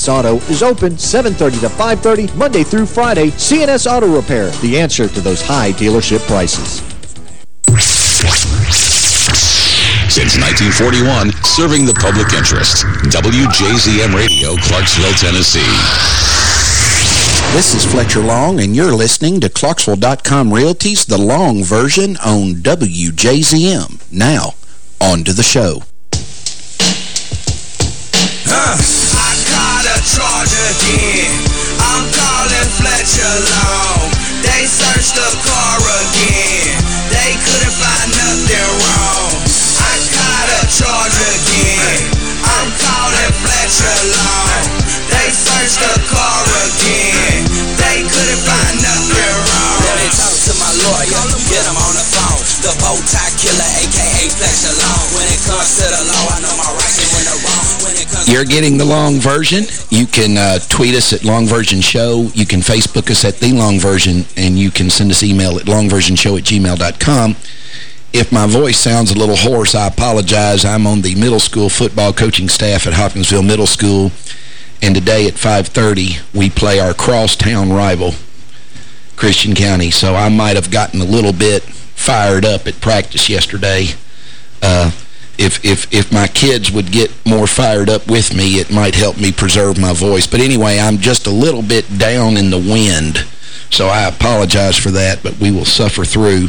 CNS Auto is open 7.30 to 5.30, Monday through Friday. CNS Auto Repair, the answer to those high dealership prices. Since 1941, serving the public interest. WJZM Radio, Clarksville, Tennessee. This is Fletcher Long, and you're listening to Clarksville.com Realty's The Long version on WJZM. Now, on to the show. Huh. Again. I'm calling Fletcher Long. They searched the car again. They couldn't find nothing wrong. I got a charge again. I'm calling Fletcher Long. They searched the car again. They couldn't find nothing wrong. Let me talk to my lawyer. Get him on the phone. The bow tie killer, a.k.a. Fletcher Long. When it comes to the law, I know my rights You're getting the long version. You can uh, tweet us at Long Version Show. You can Facebook us at The Long Version, and you can send us email at longversionshow at gmail.com. If my voice sounds a little hoarse, I apologize. I'm on the middle school football coaching staff at Hopkinsville Middle School, and today at 5.30, we play our crosstown rival, Christian County. So I might have gotten a little bit fired up at practice yesterday. Uh, if, if, if my kids would get more fired up with me, it might help me preserve my voice. But anyway, I'm just a little bit down in the wind, so I apologize for that, but we will suffer through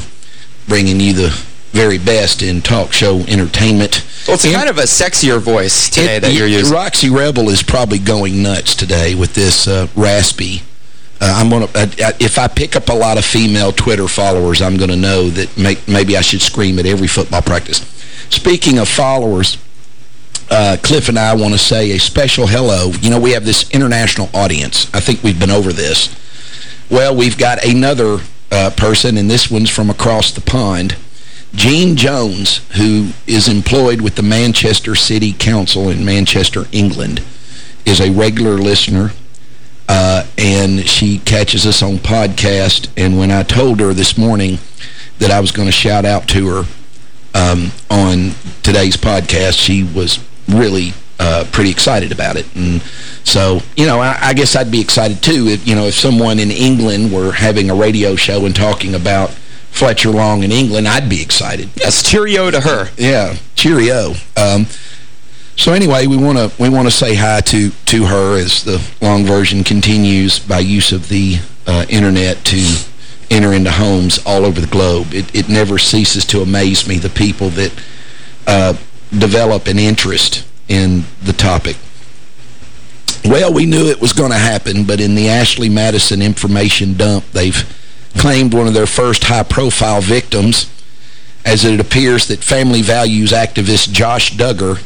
bringing you the very best in talk show entertainment. Well, it's kind of a sexier voice today It- that you're using. Roxy Rebel is probably going nuts today with this uh, raspy. Uh, I'm gonna uh, uh, if I pick up a lot of female Twitter followers, I'm gonna know that make, maybe I should scream at every football practice. Speaking of followers, uh, Cliff and I want to say a special hello. You know, we have this international audience. I think we've been over this. Well, we've got another uh, person, and this one's from across the pond. Jean Jones, who is employed with the Manchester City Council in Manchester, England, is a regular listener, uh, and she catches us on podcast. And when I told her this morning that I was going to shout out to her um, on today's podcast, she was really uh, pretty excited about it. And so, you know, I, I guess I'd be excited too if, you know, if someone in England were having a radio show and talking about Fletcher Long in England, I'd be excited. Yes, cheerio to her. Yeah, cheerio. Um, so anyway, we want to we want to say hi to to her as the long version continues by use of the uh, internet to enter into homes all over the globe. It it never ceases to amaze me the people that uh, develop an interest in the topic. Well, we knew it was going to happen, but in the Ashley Madison information dump, they've claimed one of their first high-profile victims, as it appears that family values activist Josh Duggar,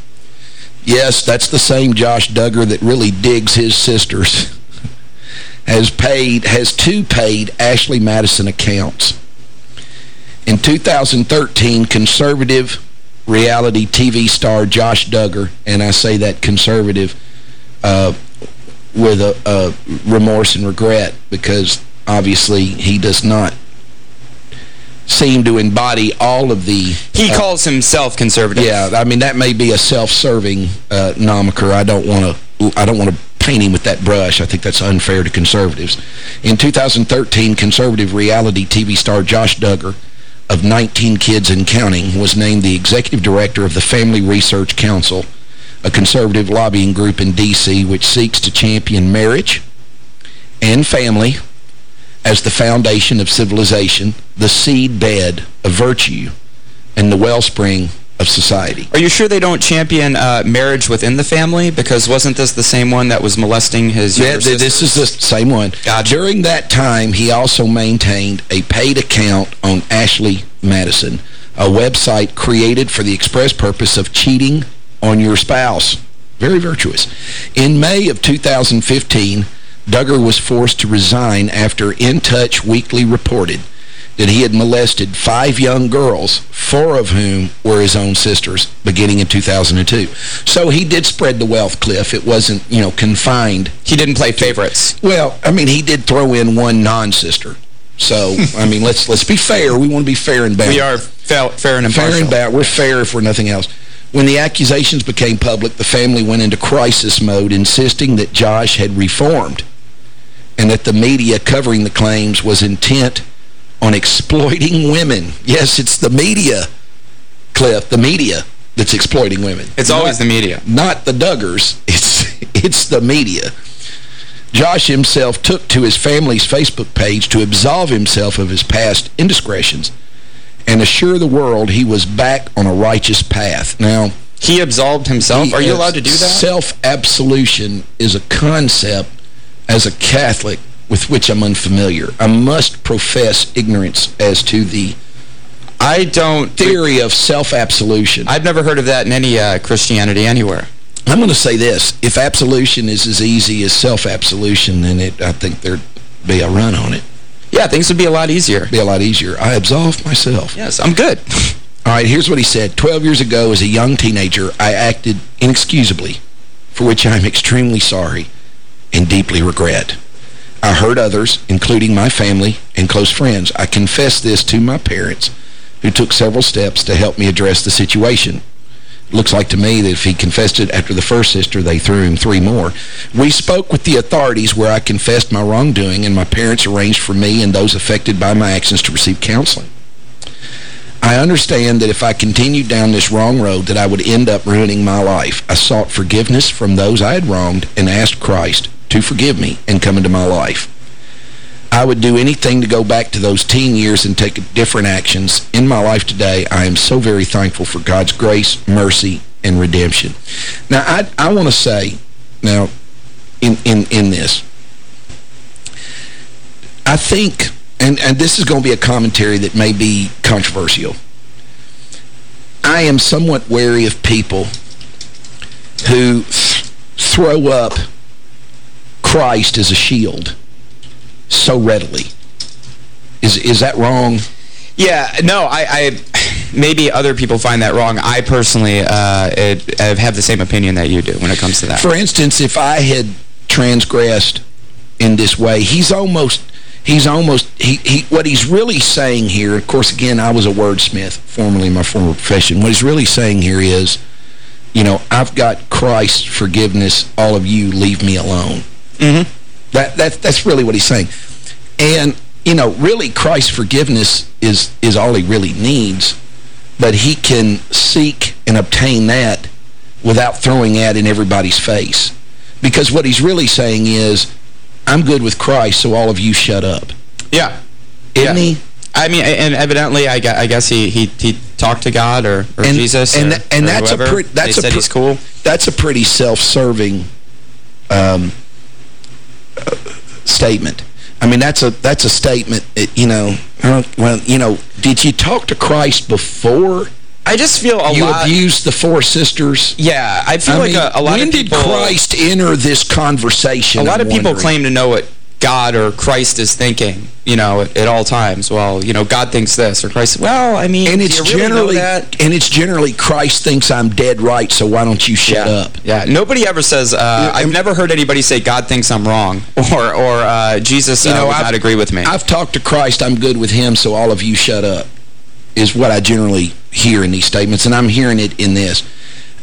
yes, that's the same Josh Duggar that really digs his sisters, has paid, has two paid Ashley Madison accounts. In 2013, conservative reality TV star Josh Duggar, and I say that conservative uh, with a, a remorse and regret because obviously he does not seem to embody all of the... He uh, calls himself conservative. Yeah, I mean, that may be a self-serving uh, nomiker. I don't want to I don't want to paint him with that brush. I think that's unfair to conservatives. In 2013, conservative reality TV star Josh Duggar of 19 Kids and Counting was named the executive director of the Family Research Council, a conservative lobbying group in D.C. which seeks to champion marriage and family as the foundation of civilization, the seed bed of virtue, and the wellspring of society. Are you sure they don't champion uh, marriage within the family? Because wasn't this the same one that was molesting his Yeah, th- this is the same one. During that time, he also maintained a paid account on Ashley Madison, a website created for the express purpose of cheating on your spouse. Very virtuous. In May of 2015, Duggar was forced to resign after In Touch Weekly reported that he had molested five young girls, four of whom were his own sisters, beginning in 2002. So he did spread the wealth, Cliff. It wasn't, you know, confined. He didn't play favorites. Well, I mean, he did throw in one non-sister. So, I mean, let's let's be fair. We want to be fair and balanced. We are fa fair and impartial. Fair and balanced. We're fair if we're nothing else. When the accusations became public, the family went into crisis mode, insisting that Josh had reformed and that the media covering the claims was intent on exploiting women. Yes, it's the media, Cliff, the media that's exploiting women. It's not, always the media. Not the Duggars. It's, it's the media. Josh himself took to his family's Facebook page to absolve himself of his past indiscretions and assure the world he was back on a righteous path. Now, he absolved himself? Are you allowed to do that? Self-absolution is a concept as a Catholic with which I'm unfamiliar. I must profess ignorance as to the I don't theory of self-absolution. I've never heard of that in any uh, Christianity anywhere. I'm going to say this. If absolution is as easy as self-absolution, then it, I think there'd be a run on it. Yeah, things would be a lot easier. Be a lot easier. I absolve myself. Yes, I'm good. All right, here's what he said. Twelve years ago, as a young teenager, I acted inexcusably, for which I am extremely sorry and deeply regret. I hurt others, including my family and close friends. I confess this to my parents, who took several steps to help me address the situation. It looks like to me that if he confessed it after the first sister, they threw him three more. We spoke with the authorities where I confessed my wrongdoing, and my parents arranged for me and those affected by my actions to receive counseling. I understand that if I continued down this wrong road that I would end up ruining my life. I sought forgiveness from those I had wronged and asked Christ to forgive me and come into my life. I would do anything to go back to those teen years and take different actions. In my life today, I am so very thankful for God's grace, mercy, and redemption. Now, I, I want to say, now, in, in, in this, I think and, and this is going to be a commentary that may be controversial. I am somewhat wary of people who th throw up Christ as a shield so readily. Is is that wrong? Yeah, no, I, I maybe other people find that wrong. I personally uh, it, I have the same opinion that you do when it comes to that. For instance, if I had transgressed in this way, he's almost he's almost, he, he what he's really saying here, of course, again, I was a wordsmith, formerly in my former profession. What he's really saying here is, you know, I've got Christ's forgiveness. All of you leave me alone. Mm -hmm. That, that, that's really what he's saying. And, you know, really Christ's forgiveness is, is all he really needs. But he can seek and obtain that without throwing that in everybody's face. Because what he's really saying is, I'm good with Christ, so all of you shut up. Yeah. Isn't yeah. he? I mean, and evidently, I guess he he, he talked to God or, or and, Jesus and, or, and or that's whoever. a pretty that's they a said he's cool. That's a pretty self-serving um, statement. I mean, that's a that's a statement. You know, well, you know, did you talk to Christ before? I just feel a you lot... abused the four sisters? Yeah, I feel I like mean, a, a lot of people... When did Christ enter this conversation? A lot I'm of people wondering. claim to know what God or Christ is thinking, you know, at, at, all times. Well, you know, God thinks this, or Christ, well, I mean, and it's really generally that? and it's generally Christ thinks I'm dead right, so why don't you shut yeah. up? Yeah, nobody ever says, uh, I've never heard anybody say God thinks I'm wrong, or or uh, Jesus you know, uh, would I've, not agree with me. I've talked to Christ, I'm good with him, so all of you shut up, is what I generally hear in these statements, and I'm hearing it in this.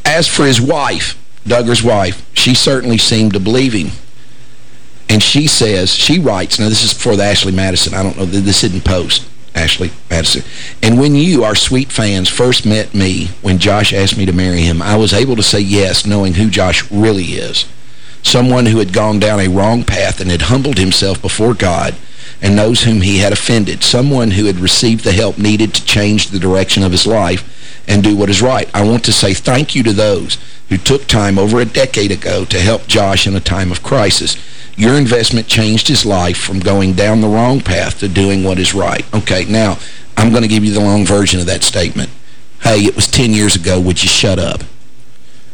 As for his wife, Duggar's wife, she certainly seemed to believe him. And she says, she writes, now this is for the Ashley Madison, I don't know, this isn't post, Ashley Madison. And when you, our sweet fans, first met me, when Josh asked me to marry him, I was able to say yes, knowing who Josh really is. Someone who had gone down a wrong path and had humbled himself before God and those whom he had offended. Someone who had received the help needed to change the direction of his life and do what is right. I want to say thank you to those who took time over a decade ago to help Josh in a time of crisis. Your investment changed his life from going down the wrong path to doing what is right. Okay, now, I'm going to give you the long version of that statement. Hey, it was 10 years ago. Would you shut up?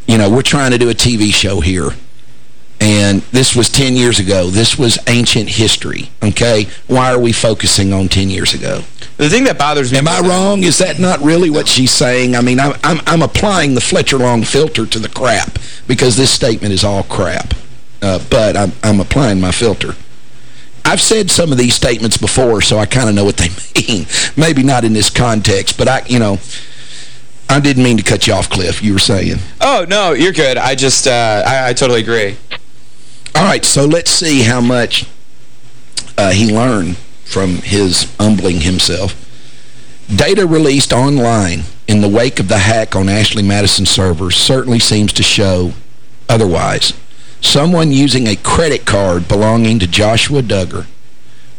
You know, we're trying to do a TV show here. And this was 10 years ago. This was ancient history, okay? Why are we focusing on 10 years ago? The thing that bothers me... Am I wrong? Is that not really what she's saying? I mean, I'm, I'm, I'm applying the Fletcher Long filter to the crap because this statement is all crap. Uh, but I'm, I'm applying my filter. I've said some of these statements before, so I kind of know what they mean. Maybe not in this context, but I, you know, I didn't mean to cut you off, Cliff. You were saying. Oh, no, you're good. I just, uh, I, I totally agree. All right, so let's see how much uh, he learned from his humbling himself. Data released online in the wake of the hack on Ashley Madison servers certainly seems to show otherwise. Someone using a credit card belonging to Joshua Duggar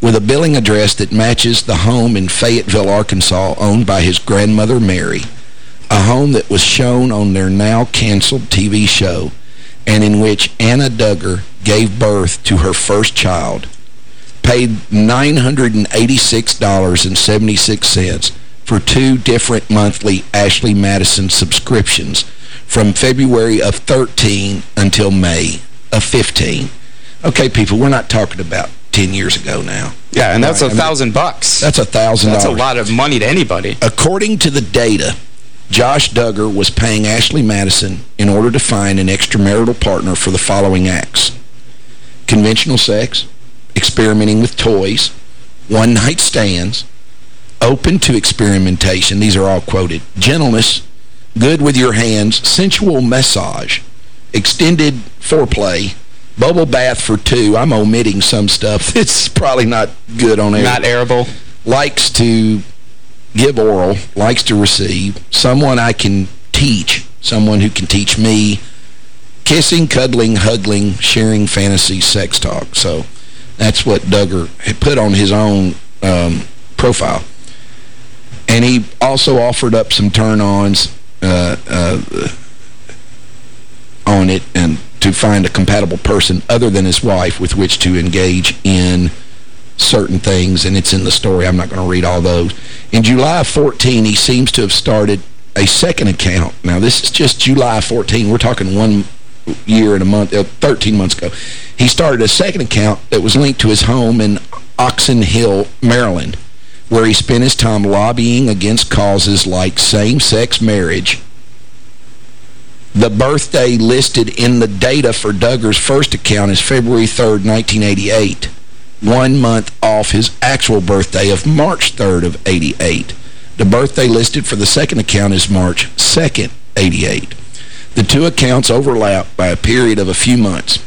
with a billing address that matches the home in Fayetteville, Arkansas, owned by his grandmother, Mary, a home that was shown on their now-canceled TV show and in which Anna Duggar gave birth to her first child, paid $986.76 for two different monthly Ashley Madison subscriptions from February of 13 until May of 15. Okay, people, we're not talking about 10 years ago now. Yeah, and that's Right, a I mean, thousand bucks. That's a thousand That's a lot of money to anybody. According to the data, Josh Duggar was paying Ashley Madison in order to find an extramarital partner for the following acts. Conventional sex, experimenting with toys, one-night stands, open to experimentation, these are all quoted, gentleness, good with your hands, sensual massage, extended foreplay, bubble bath for two. I'm omitting some stuff that's probably not good on air Not arable. likes to give oral, likes to receive, someone I can teach, someone who can teach me kissing, cuddling, hugging, sharing fantasy sex talk. So that's what Duggar had put on his own um, profile. And he also offered up some turn-ons uh, uh, on it and to find a compatible person other than his wife with which to engage in certain things, and it's in the story. I'm not going to read all those. In July of 14, he seems to have started a second account. Now, this is just July 14. We're talking one year and a month, uh, 13 months ago. He started a second account that was linked to his home in Oxon Hill, Maryland, where he spent his time lobbying against causes like same-sex marriage. The birthday listed in the data for Duggar's first account is February 3rd, 1988 one month off his actual birthday of March 3rd of 88. The birthday listed for the second account is March 2nd, 88. The two accounts overlap by a period of a few months.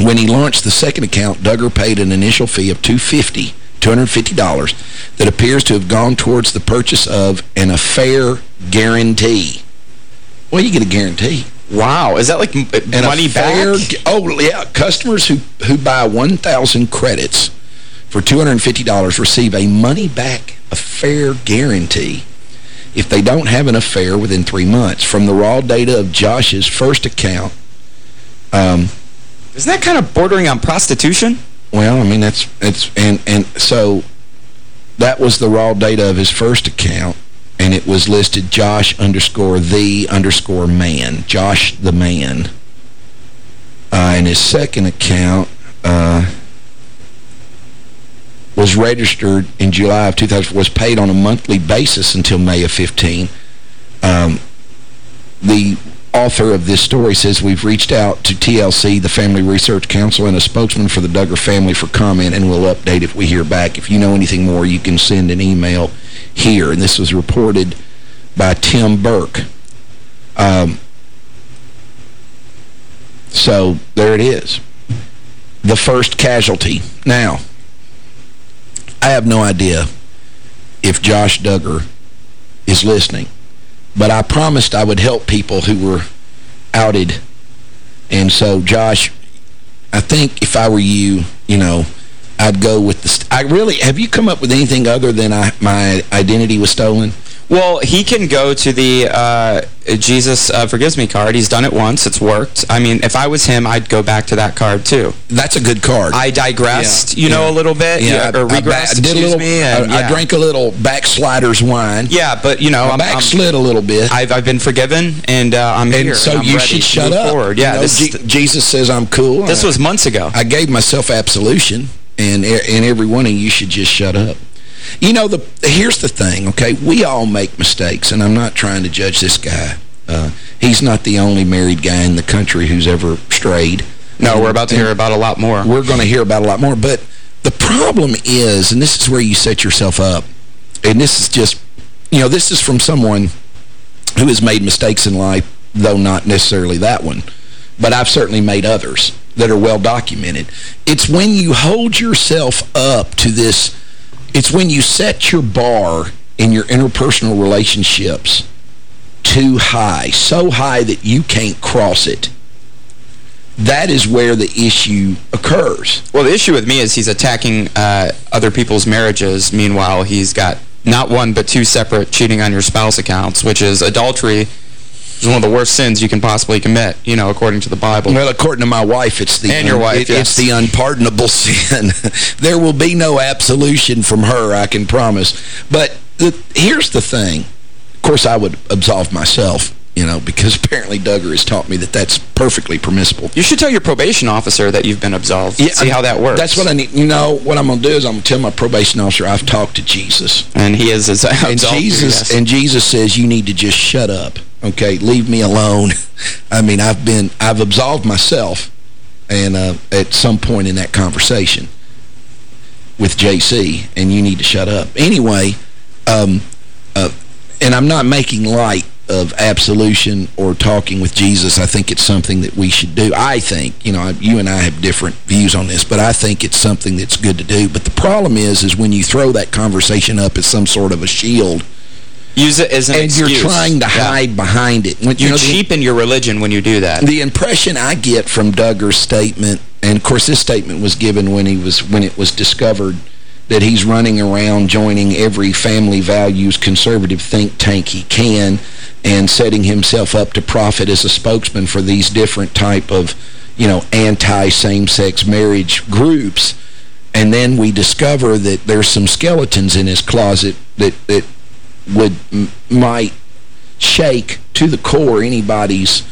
When he launched the second account, Duggar paid an initial fee of $250, $250 that appears to have gone towards the purchase of an affair guarantee. Well, you get a guarantee. Wow. Is that like And money fair, back? Oh, yeah. Customers who, who buy 1,000 credits for $250 receive a money-back a fair guarantee if they don't have an affair within three months. From the raw data of Josh's first account, um, Isn't that kind of bordering on prostitution? well, I mean, that's, it's, and, and so that was the raw data of his first account, and it was listed Josh underscore the underscore man, Josh the man. Uh, and his second account uh, was registered in July of 2000, was paid on a monthly basis until May of 15. Um, the author of this story says we've reached out to TLC, the Family Research Council, and a spokesman for the Duggar family for comment, and we'll update if we hear back. If you know anything more, you can send an email here. And this was reported by Tim Burke. Um, so there it is. The first casualty. Now, I have no idea if Josh Duggar is listening, but I promised I would help people who were outed. And so, Josh, I think if I were you, you know, I'd go with the... I really... Have you come up with anything other than I, my identity was stolen? Well, he can go to the uh, Jesus uh, Forgives Me card. He's done it once. It's worked. I mean, if I was him, I'd go back to that card, too. That's a good card. I digressed, Yeah, you know, yeah. a little bit. yeah, or I, I, regressed, I did a excuse little, me. And, I, I drank a little backsliders wine. Yeah, but, you know, I I'm, I'm, backslid a little bit. I've, I've been forgiven, and uh, I'm and here. so and I'm you should shut up. Forward. Yeah, You know, this, Jesus says I'm cool. this was months ago. I gave myself absolution, and and every one of you should just shut up. You know, the here's the thing, okay? We all make mistakes, and I'm not trying to judge this guy. Uh, he's not the only married guy in the country who's ever strayed. no, we're about to hear about a lot more. We're going to hear about a lot more. But the problem is, and this is where you set yourself up, and this is just, you know, this is from someone who has made mistakes in life, though not necessarily that one. But I've certainly made others that are well documented. It's when you hold yourself up to this, it's when you set your bar in your interpersonal relationships too high, so high that you can't cross it. That is where the issue occurs. Well, the issue with me is he's attacking uh, other people's marriages. Meanwhile, he's got not one but two separate cheating on your spouse accounts, which is adultery is one of the worst sins you can possibly commit, you know, according to the Bible. Well, according to my wife, it's the and your wife, it, yes. it's the unpardonable sin. there will be no absolution from her, I can promise. But the, here's the thing. Of course, I would absolve myself, you know, because apparently Duggar has taught me that that's perfectly permissible. You should tell your probation officer that you've been absolved. Yeah, See how that works. That's what I need. You know, what I'm going to do is I'm going to tell my probation officer I've talked to Jesus. And he is as And Jesus, and Jesus says you need to just shut up. Okay, leave me alone. I mean, I've been, I've absolved myself and uh, at some point in that conversation with JC, and you need to shut up. Anyway, um, uh, and I'm not making light of absolution or talking with Jesus. I think it's something that we should do. I think, you know, you and I have different views on this, but I think it's something that's good to do. But the problem is, is when you throw that conversation up as some sort of a shield, Use it as an and excuse. you're trying to Yeah. hide behind it. When, You, know, the- cheapen your religion when you do that. the impression I get from Duggar's statement, and of course this statement was given when he was when it was discovered that he's running around joining every family values conservative think tank he can and setting himself up to profit as a spokesman for these different type of, you know, anti-same-sex marriage groups. And then we discover that there's some skeletons in his closet that, that would might shake to the core anybody's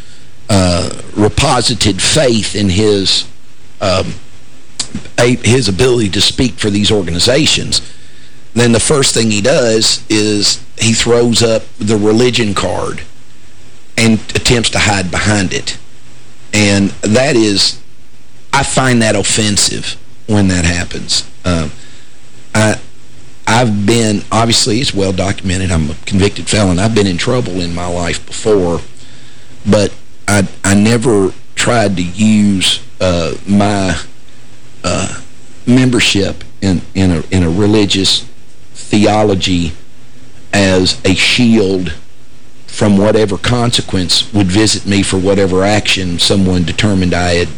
uh, reposited faith in his um, a, his ability to speak for these organizations, then the first thing he does is he throws up the religion card and attempts to hide behind it. And that is, I find that offensive when that happens. Um, I, I've been, obviously it's well documented, I'm a convicted felon. I've been in trouble in my life before, but I, I never tried to use uh, my uh, membership in, in, a, in a religious theology as a shield from whatever consequence would visit me for whatever action someone determined I had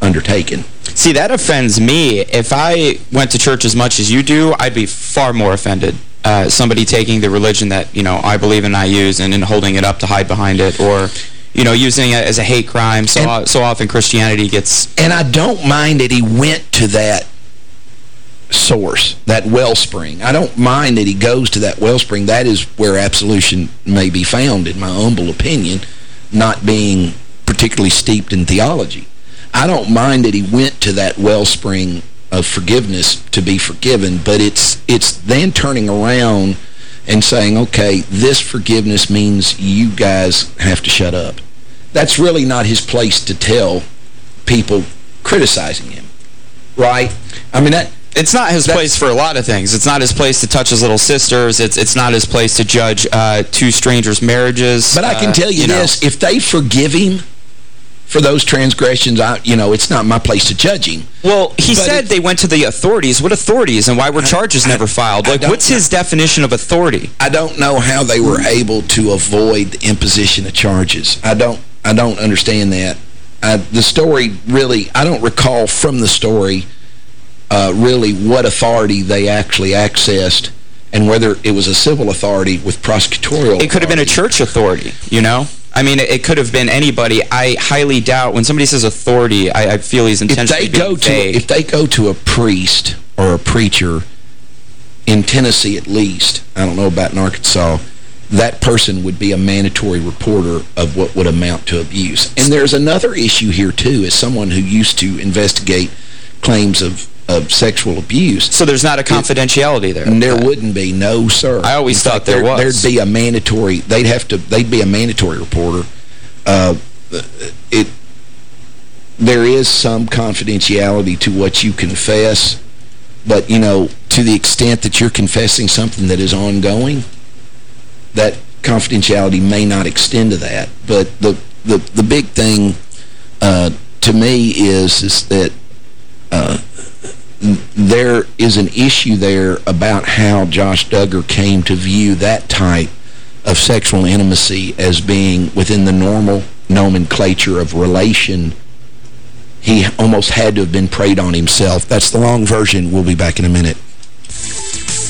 undertaken. See, that offends me. If I went to church as much as you do, I'd be far more offended. Uh, somebody taking the religion that, you know, I believe and I use and then holding it up to hide behind it or, you know, using it as a hate crime. So, And- so often Christianity gets... And I don't mind that he went to that source, that wellspring. I don't mind that he goes to that wellspring. That is where absolution may be found, in my humble opinion, not being particularly steeped in theology. I don't mind that he went to that wellspring of forgiveness to be forgiven, but it's it's then turning around and saying, okay, this forgiveness means you guys have to shut up. That's really not his place to tell people criticizing him, right? I mean, that It's not his place for a lot of things. It's not his place to touch his little sisters. It's it's not his place to judge uh, two strangers' marriages. But I can Uh, tell you, know. this, if they forgive him for those transgressions, I, you know, it's not my place to judge him. Well, he But said they went to the authorities. What authorities and why were charges I- never filed? Like, what's his definition of authority? I don't know how they were able to avoid the imposition of charges. I don't I don't understand that. I, the story really, I don't recall from the story uh, really what authority they actually accessed and whether it was a civil authority with prosecutorial It could have been a church authority, you know? I mean, it, it could have been anybody. I highly doubt when somebody says authority, I, I feel he's if they go being to vague. if they go to a priest or a preacher in Tennessee at least, I don't know about in Arkansas, that person would be a mandatory reporter of what would amount to abuse. And there's another issue here too, as someone who used to investigate claims of, of sexual abuse. so there's not a confidentiality there. And there wouldn't be, no, sir. I always In thought fact, there was. There'd be a mandatory, they'd have to, they'd be a mandatory reporter. Uh, it, there is some confidentiality to what you confess, but, you know, to the extent that you're confessing something that is ongoing, that confidentiality may not extend to that. But the, the, the big thing uh, to me is, is that uh, there is an issue there about how Josh Duggar came to view that type of sexual intimacy as being within the normal nomenclature of relation. He almost had to have been preyed on himself. That's the long version. We'll be back in a minute.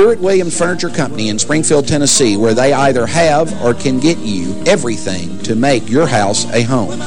Stewart Williams Furniture Company in Springfield, Tennessee, where they either have or can get you everything to make your house a home.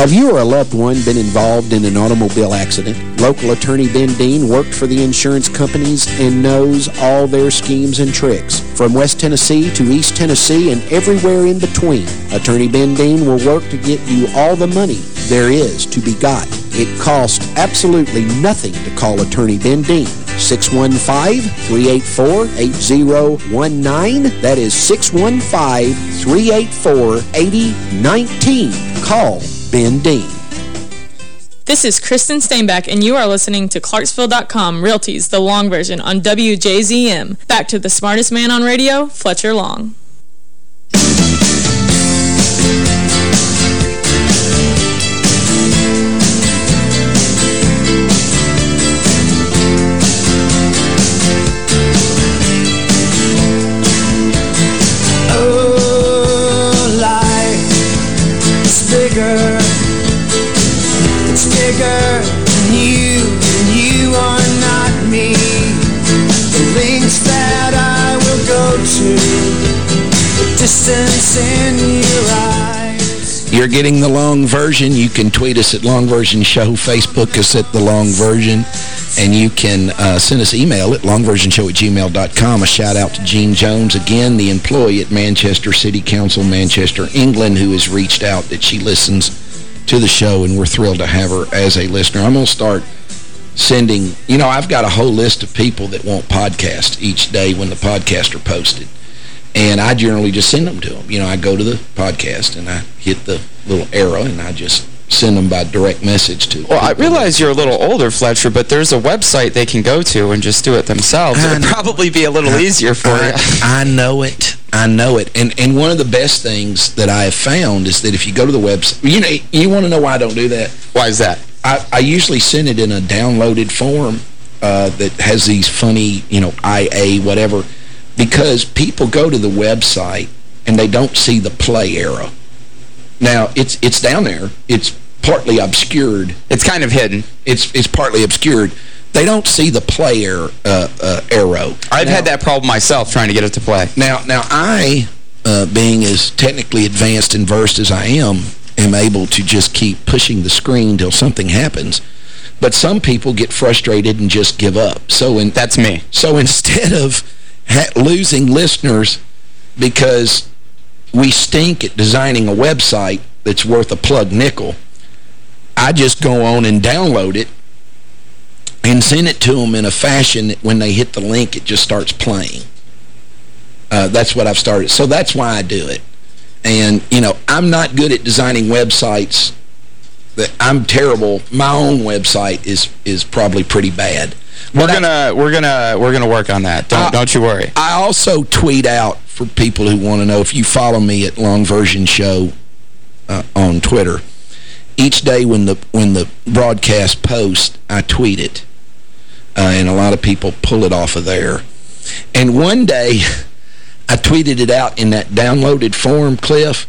Have you or a loved one been involved in an automobile accident? Local attorney Ben Dean worked for the insurance companies and knows all their schemes and tricks. From West Tennessee to East Tennessee and everywhere in between, Attorney Ben Dean will work to get you all the money there is to be got. It costs absolutely nothing to call Attorney Ben Dean. 615-384-8019. That is 615-384-8019. Call Ben Dean. This is Kristen Steinbach, and you are listening to Clarksville.com Realties, the long version on WJZM. Back to the smartest man on radio, Fletcher Long. You're getting the long version. You can tweet us at Long Version Show, Facebook us at The Long Version, and you can uh, send us email at longversionshow at gmail.com. A shout-out to Jean Jones, again, the employee at Manchester City Council, Manchester, England, who has reached out that she listens to the show, and we're thrilled to have her as a listener. I'm going to start sending, you know, I've got a whole list of people that want podcasts each day when the podcasts are posted. And I generally just send them to them. You know, I go to the podcast and I hit the little arrow and I just send them by direct message to Well, I realize you're a little older, Fletcher, but there's a website they can go to and just do it themselves. I It'd know. probably be a little easier for I, you. I know it. I know it. And and one of the best things that I have found is that if you go to the website, you know, you want to know why I don't do that? Why is that? I, I usually send it in a downloaded form uh, that has these funny, you know, IA, whatever, because people go to the website and they don't see the play arrow. Now, it's it's down there. It's partly obscured. It's kind of hidden. It's it's partly obscured. They don't see the play arrow. Uh, uh, arrow. I've Now- had that problem myself trying to get it to play. now, now I, uh, being as technically advanced and versed as I am, am able to just keep pushing the screen till something happens. But some people get frustrated and just give up. So in, That's me. so instead of losing listeners because we stink at designing a website that's worth a plug nickel, I just go on and download it and send it to them in a fashion that when they hit the link, it just starts playing. Uh, that's what I've started. So that's why I do it. And, you know, I'm not good at designing websites. That I'm terrible. My own website is is probably pretty bad. We're But gonna we're gonna we're gonna work on that. Don't Uh, don't you worry. I also tweet out for people who want to know, if you follow me at Long Version Show uh, on Twitter, each day when the when the broadcast posts, I tweet it. Uh, and a lot of people pull it off of there. And one day, I tweeted it out in that downloaded form, Cliff,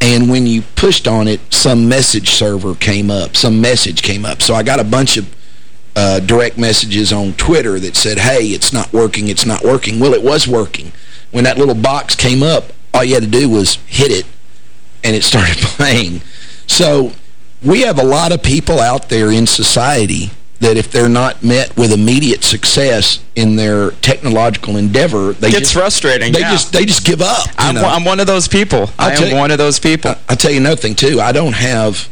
and when you pushed on it, some message server came up. Some message came up. So I got a bunch of uh, direct messages on Twitter that said, hey, it's not working, it's not working. Well, it was working. When that little box came up, all you had to do was hit it, and it started playing. So we have a lot of people out there in society that if they're not met with immediate success in their technological endeavor, they It's just, frustrating. They yeah. just they just give up. I'm, know? one- I'm one of those people. I'll I am you- one of those people. I'll tell you another thing, too. I don't have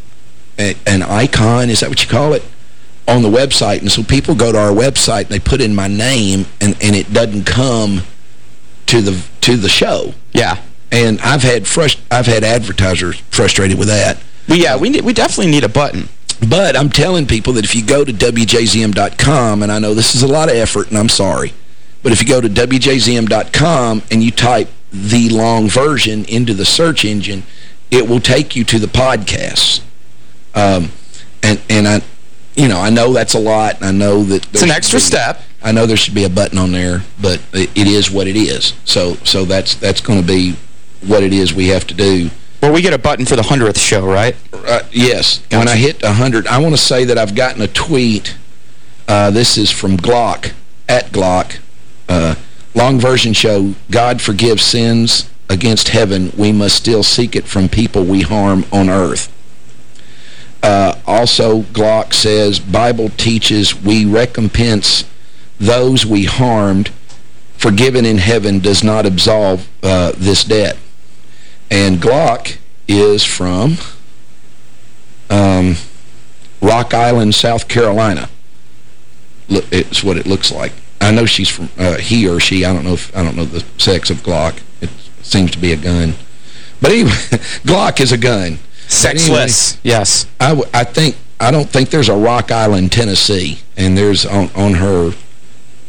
a, an icon, is that what you call it, on the website. And so people go to our website and they put in my name and, and it doesn't come to the to the show. yeah. And I've had frust I've had advertisers frustrated with that. We, yeah, we, need, we definitely need a button. But I'm telling people that if you go to WJZM.com, and I know this is a lot of effort, and I'm sorry, but if you go to WJZM.com and you type the long version into the search engine, it will take you to the podcasts. Um, and, and I, you know, I know that's a lot, and I know that... It's an extra be- step. I know there should be a button on there, but it, it is what it is. So, so that's, that's going to be what it is we have to do. Well, we get a button for the 100th show, right? Uh, yes. When I hit 100, I want to say that I've gotten a tweet. Uh, this is from Glock, at Glock. Uh, long version show, God forgives sins against heaven. We must still seek it from people we harm on earth. Uh, also, Glock says, Bible teaches we recompense those we harmed. Forgiven in heaven does not absolve uh, this debt. And Glock is from um, Rock Island, South Carolina. It's what it looks like. I know she's from uh, he or she. I don't know if I don't know the sex of Glock. It seems to be a gun. But anyway, Glock is a gun. Sexless, yes. I, w I think I don't think there's a Rock Island, Tennessee, and there's on on her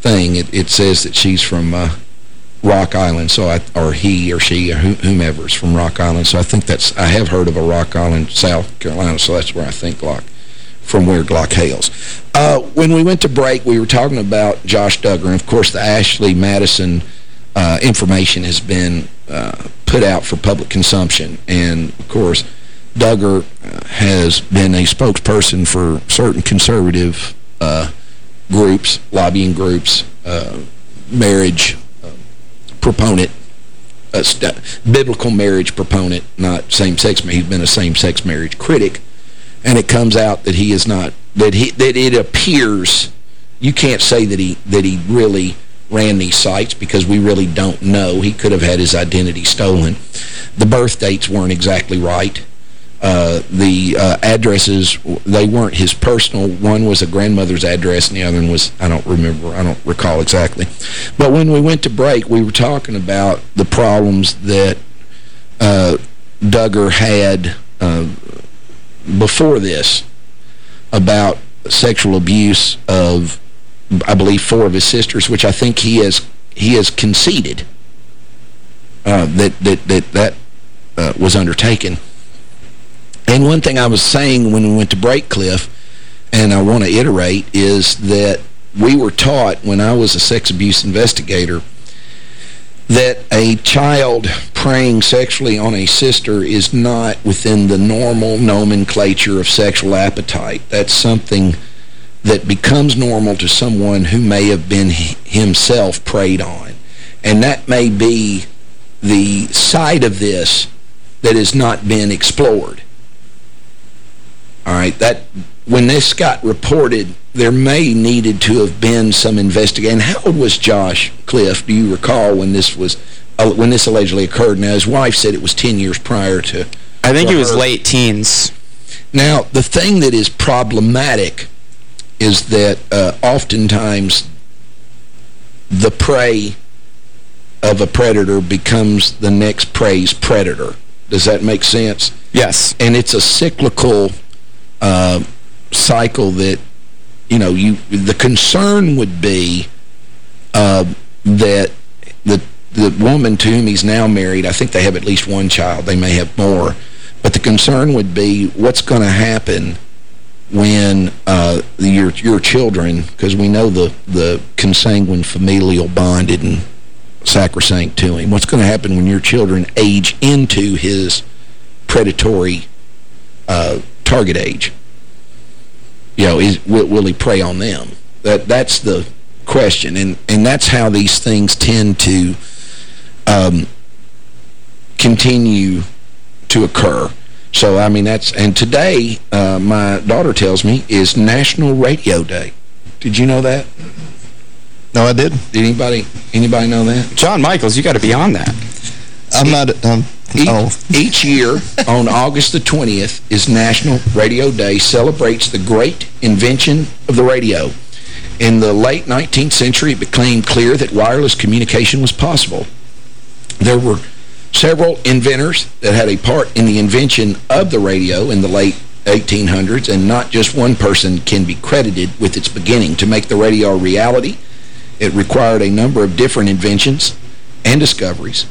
thing it, it says that she's from uh, Rock Island, so I or he or she or whomever is from Rock Island. So I think that's I have heard of a Rock Island, South Carolina, so that's where I think Glock from where Glock hails. Uh, when we went to break, we were talking about Josh Duggar, and of course the Ashley Madison uh, information has been uh, put out for public consumption, and of course Duggar has been a spokesperson for certain conservative uh, groups, lobbying groups, uh, marriage uh, proponent, uh, biblical marriage proponent, not same-sex marriage. He's been a same-sex marriage critic. And it comes out that he is not, that he that it appears, you can't say that he that he really ran these sites because we really don't know. He could have had his identity stolen. The birth dates weren't exactly right. Uh, the uh, addresses, they weren't his personal. One was a grandmother's address, and the other one was, I don't remember, I don't recall exactly. But when we went to break, we were talking about the problems that uh, Duggar had uh, before this about sexual abuse of, I believe, four of his sisters, which I think he has he has conceded uh, that that that that was undertaken. And one thing I was saying when we went to break, Cliff, and I want to iterate, is that we were taught when I was a sex abuse investigator that a child preying sexually on a sister is not within the normal nomenclature of sexual appetite. That's something that becomes normal to someone who may have been himself preyed on. And that may be the side of this that has not been explored. All right, that when this got reported, there may needed to have been some investigation. How old was Josh Cliff? Do you recall when this was uh, when this allegedly occurred? Now, his wife said it was 10 years prior to I think he was late teens. Now, the thing that is problematic is that uh, oftentimes the prey of a predator becomes the next prey's predator. Does that make sense? Yes. And it's a cyclical uh, cycle that, you know, you the concern would be uh, that the the woman to whom he's now married, I think they have at least one child. They may have more. But the concern would be what's going to happen when uh, your your children, because we know the, the consanguine familial bonded and sacrosanct to him, what's going to happen when your children age into his predatory uh, target age. You know, is will, will he prey on them? That That's the question. And, and that's how these things tend to um, continue to occur. So, I mean, that's... And today, uh, my daughter tells me, is National Radio Day. Did you know that? No, I didn't. Did anybody anybody know that? John Michaels, you got to be on that. I'm not... Um, Each, oh. each year, on August the 20th, is National Radio Day, celebrates the great invention of the radio. In the late 19th century, it became clear that wireless communication was possible. There were several inventors that had a part in the invention of the radio in the late 1800s, and not just one person can be credited with its beginning. To make the radio a reality, it required a number of different inventions and discoveries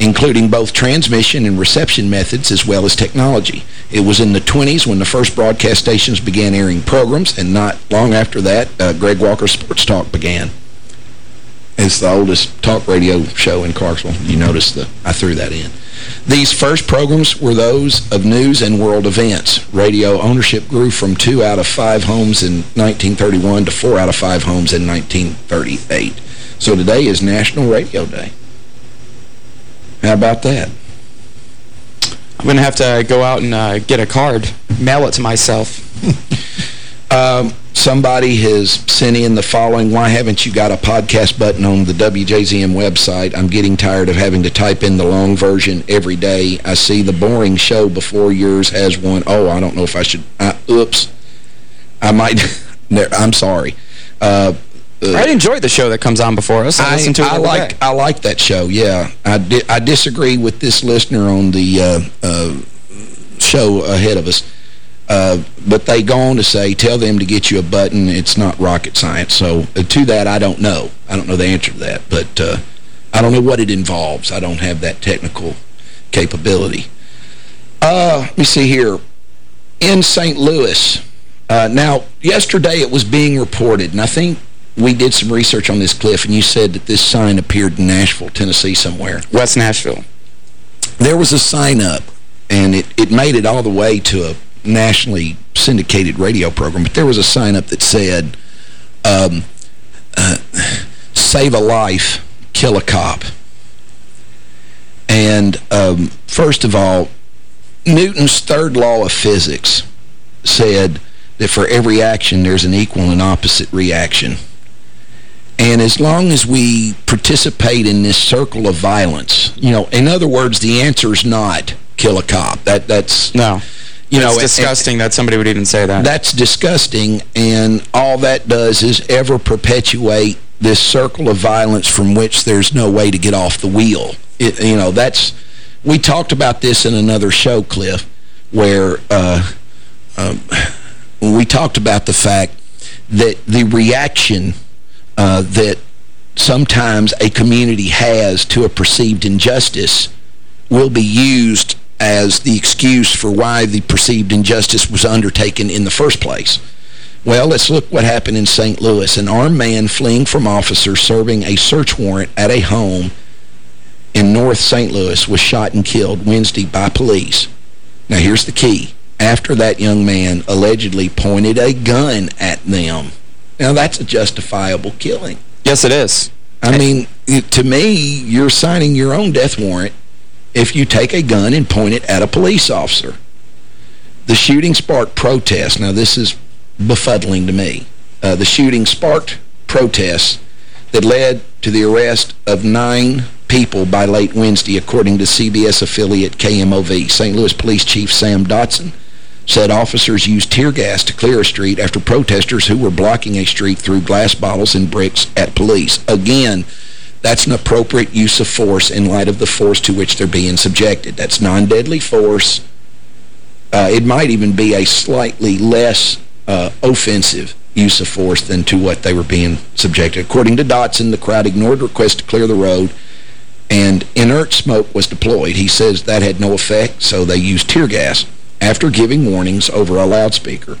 including both transmission and reception methods as well as technology. It was in the 20s when the first broadcast stations began airing programs, and not long after that, uh, Greg Walker's Sports Talk began. It's the oldest talk radio show in Clarksville. You notice that I threw that in. These first programs were those of news and world events. Radio ownership grew from two out of five homes in 1931 to four out of five homes in 1938. So today is National Radio Day. How about that? I'm going to have to go out and uh, get a card, mail it to myself. um, somebody has sent in the following, why haven't you got a podcast button on the WJZM website? I'm getting tired of having to type in the long version every day. I see the boring show before yours has one. Oh, I don't know if I should. Uh, oops. I might. I'm sorry. Uh, uh, I enjoy the show that comes on before us. I, I to it I like. I like that show. Yeah, I di I disagree with this listener on the uh, uh, show ahead of us. Uh, but they go on to say, tell them to get you a button. It's not rocket science. So uh, to that, I don't know. I don't know the answer to that. But uh, I don't know what it involves. I don't have that technical capability. let me see here. In St. Louis, now, yesterday it was being reported, and I think we did some research on this, Cliff, and you said that this sign appeared in Nashville, Tennessee somewhere. West Nashville. There was a sign up, and it, it made it all the way to a nationally syndicated radio program, but there was a sign up that said, um, uh, save a life, kill a cop. And um, first of all, Newton's third law of physics said that for every action, there's an equal and opposite reaction. And as long as we participate in this circle of violence, you know, in other words, the answer is not kill a cop. That That's... No. You It's know, and- disgusting that somebody would even say that. That's disgusting, and all that does is ever perpetuate this circle of violence from which there's no way to get off the wheel. It, you know, that's... We talked about this in another show, Cliff, where uh, um, we talked about the fact that the reaction uh, that sometimes a community has to a perceived injustice will be used as the excuse for why the perceived injustice was undertaken in the first place. Well, let's look what happened in St. Louis. An armed man fleeing from officers serving a search warrant at a home in North St. Louis was shot and killed Wednesday by police. Now, here's the key. After that young man allegedly pointed a gun at them. Now, that's a justifiable killing. yes, it is. I mean, to me, you're signing your own death warrant if you take a gun and point it at a police officer. The shooting sparked protests. Now, this is befuddling to me. Uh, the shooting sparked protests that led to the arrest of nine people by late Wednesday, according to CBS affiliate KMOV. St. Louis Police Chief Sam Dotson said officers used tear gas to clear a street after protesters who were blocking a street threw glass bottles and bricks at police. Again, that's an appropriate use of force in light of the force to which they're being subjected. That's non-deadly force. Uh, it might even be a slightly less uh, offensive use of force than to what they were being subjected. According to Dotson, the crowd ignored requests to clear the road and inert smoke was deployed. He says that had no effect, so they used tear gas after giving warnings over a loudspeaker.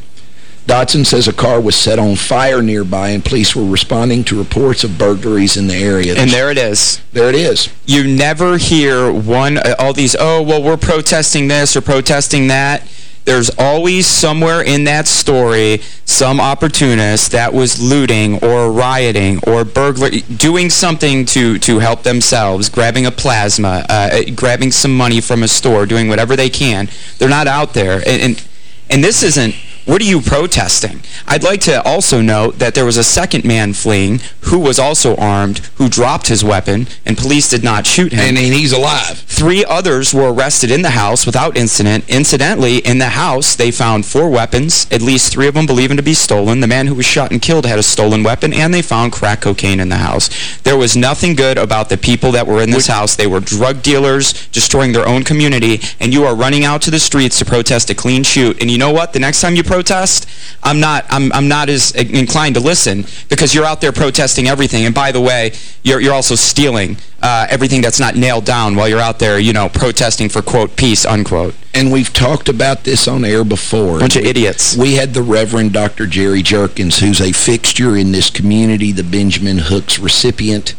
Dotson says a car was set on fire nearby and police were responding to reports of burglaries in the area. And there it is. There it is. You never hear one, uh, all these, oh, well, we're protesting this or protesting that. There's always somewhere in that story some opportunist that was looting or rioting or burglar, doing something to, to help themselves, grabbing a plasma, uh, grabbing some money from a store, doing whatever they can. They're not out there. And, and, and this isn't, what are you protesting? I'd like to also note that there was a second man fleeing who was also armed, who dropped his weapon, and police did not shoot him. And, and he's alive. Three others were arrested in the house without incident. Incidentally, in the house, they found four weapons, at least three of them believed to be stolen. The man who was shot and killed had a stolen weapon, and they found crack cocaine in the house. There was nothing good about the people that were in this house. They were drug dealers destroying their own community, and you are running out to the streets to protest a clean shoot. And you know what? The next time you protest, I'm not I'm I'm not as inclined to listen because you're out there protesting everything. And by the way, you're you're also stealing uh, everything that's not nailed down while you're out there, you know, protesting for quote peace unquote. And we've talked about this on air before. Bunch of idiots. We had the Reverend Dr. Jerry Jerkins, who's a fixture in this community, the Benjamin Hooks recipient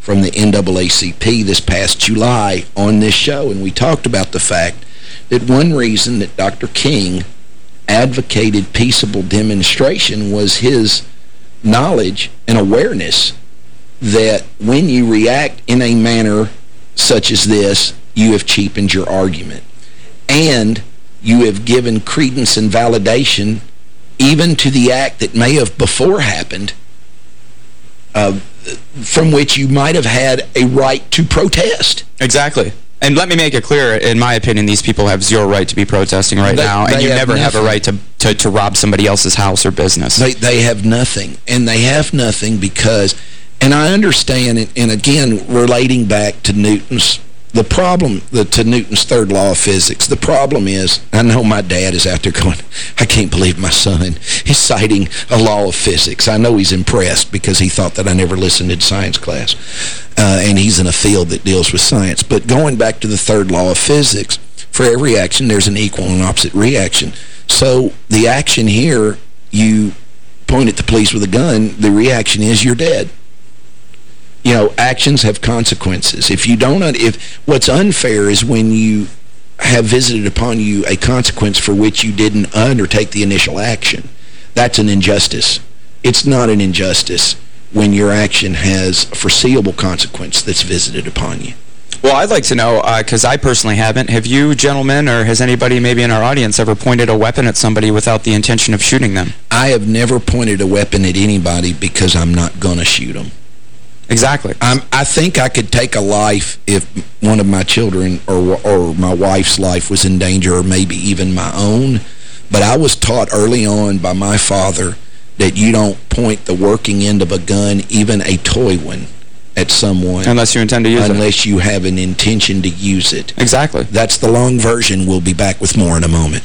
from the NAACP this past July on this show. And we talked about the fact that one reason that Dr. King advocated peaceable demonstration was his knowledge and awareness that when you react in a manner such as this, you have cheapened your argument. And you have given credence and validation even to the act that may have before happened uh, from which you might have had a right to protest. Exactly. And let me make it clear, in my opinion, these people have zero right to be protesting right They- now, and you have never have a right to, to, to rob somebody else's house or business. They, they have nothing. And they have nothing because, and I understand, and, and again, relating back to Newton's, the problem, the, to Newton's third law of physics, the problem is, I know my dad is out there going, I can't believe my son is citing a law of physics. I know he's impressed because he thought that I never listened in science class. Uh, and he's in a field that deals with science. But going back to the third law of physics, for every action, there's an equal and opposite reaction. So the action here, you point at the police with a gun, the reaction is you're dead. You know, actions have consequences. If you don't, if what's unfair is when you have visited upon you a consequence for which you didn't undertake the initial action. That's an injustice. It's not an injustice when your action has a foreseeable consequence that's visited upon you. Well, I'd like to know, uh, because I personally haven't, have you gentlemen or has anybody maybe in our audience ever pointed a weapon at somebody without the intention of shooting them? I have never pointed a weapon at anybody because I'm not going to shoot them. Exactly. I'm, I think I could take a life if one of my children or, or my wife's life was in danger or maybe even my own. But I was taught early on by my father that you don't point the working end of a gun, even a toy one, at someone. Unless you intend to use unless it. Unless you have an intention to use it. Exactly. That's the long version. We'll be back with more in a moment.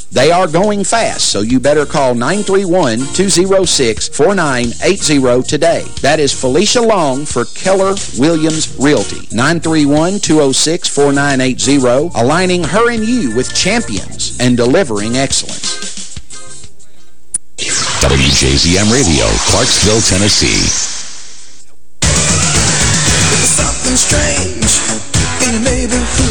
They are going fast, so you better call 931-206-4980 today. That is Felicia Long for Keller Williams Realty. 931-206-4980, aligning her and you with champions and delivering excellence. WJZM Radio, Clarksville, Tennessee. Something strange in your neighborhood.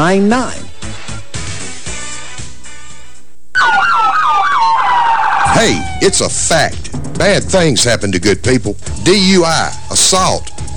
999. Hey, it's a fact. Bad things happen to good people. DUI, assault,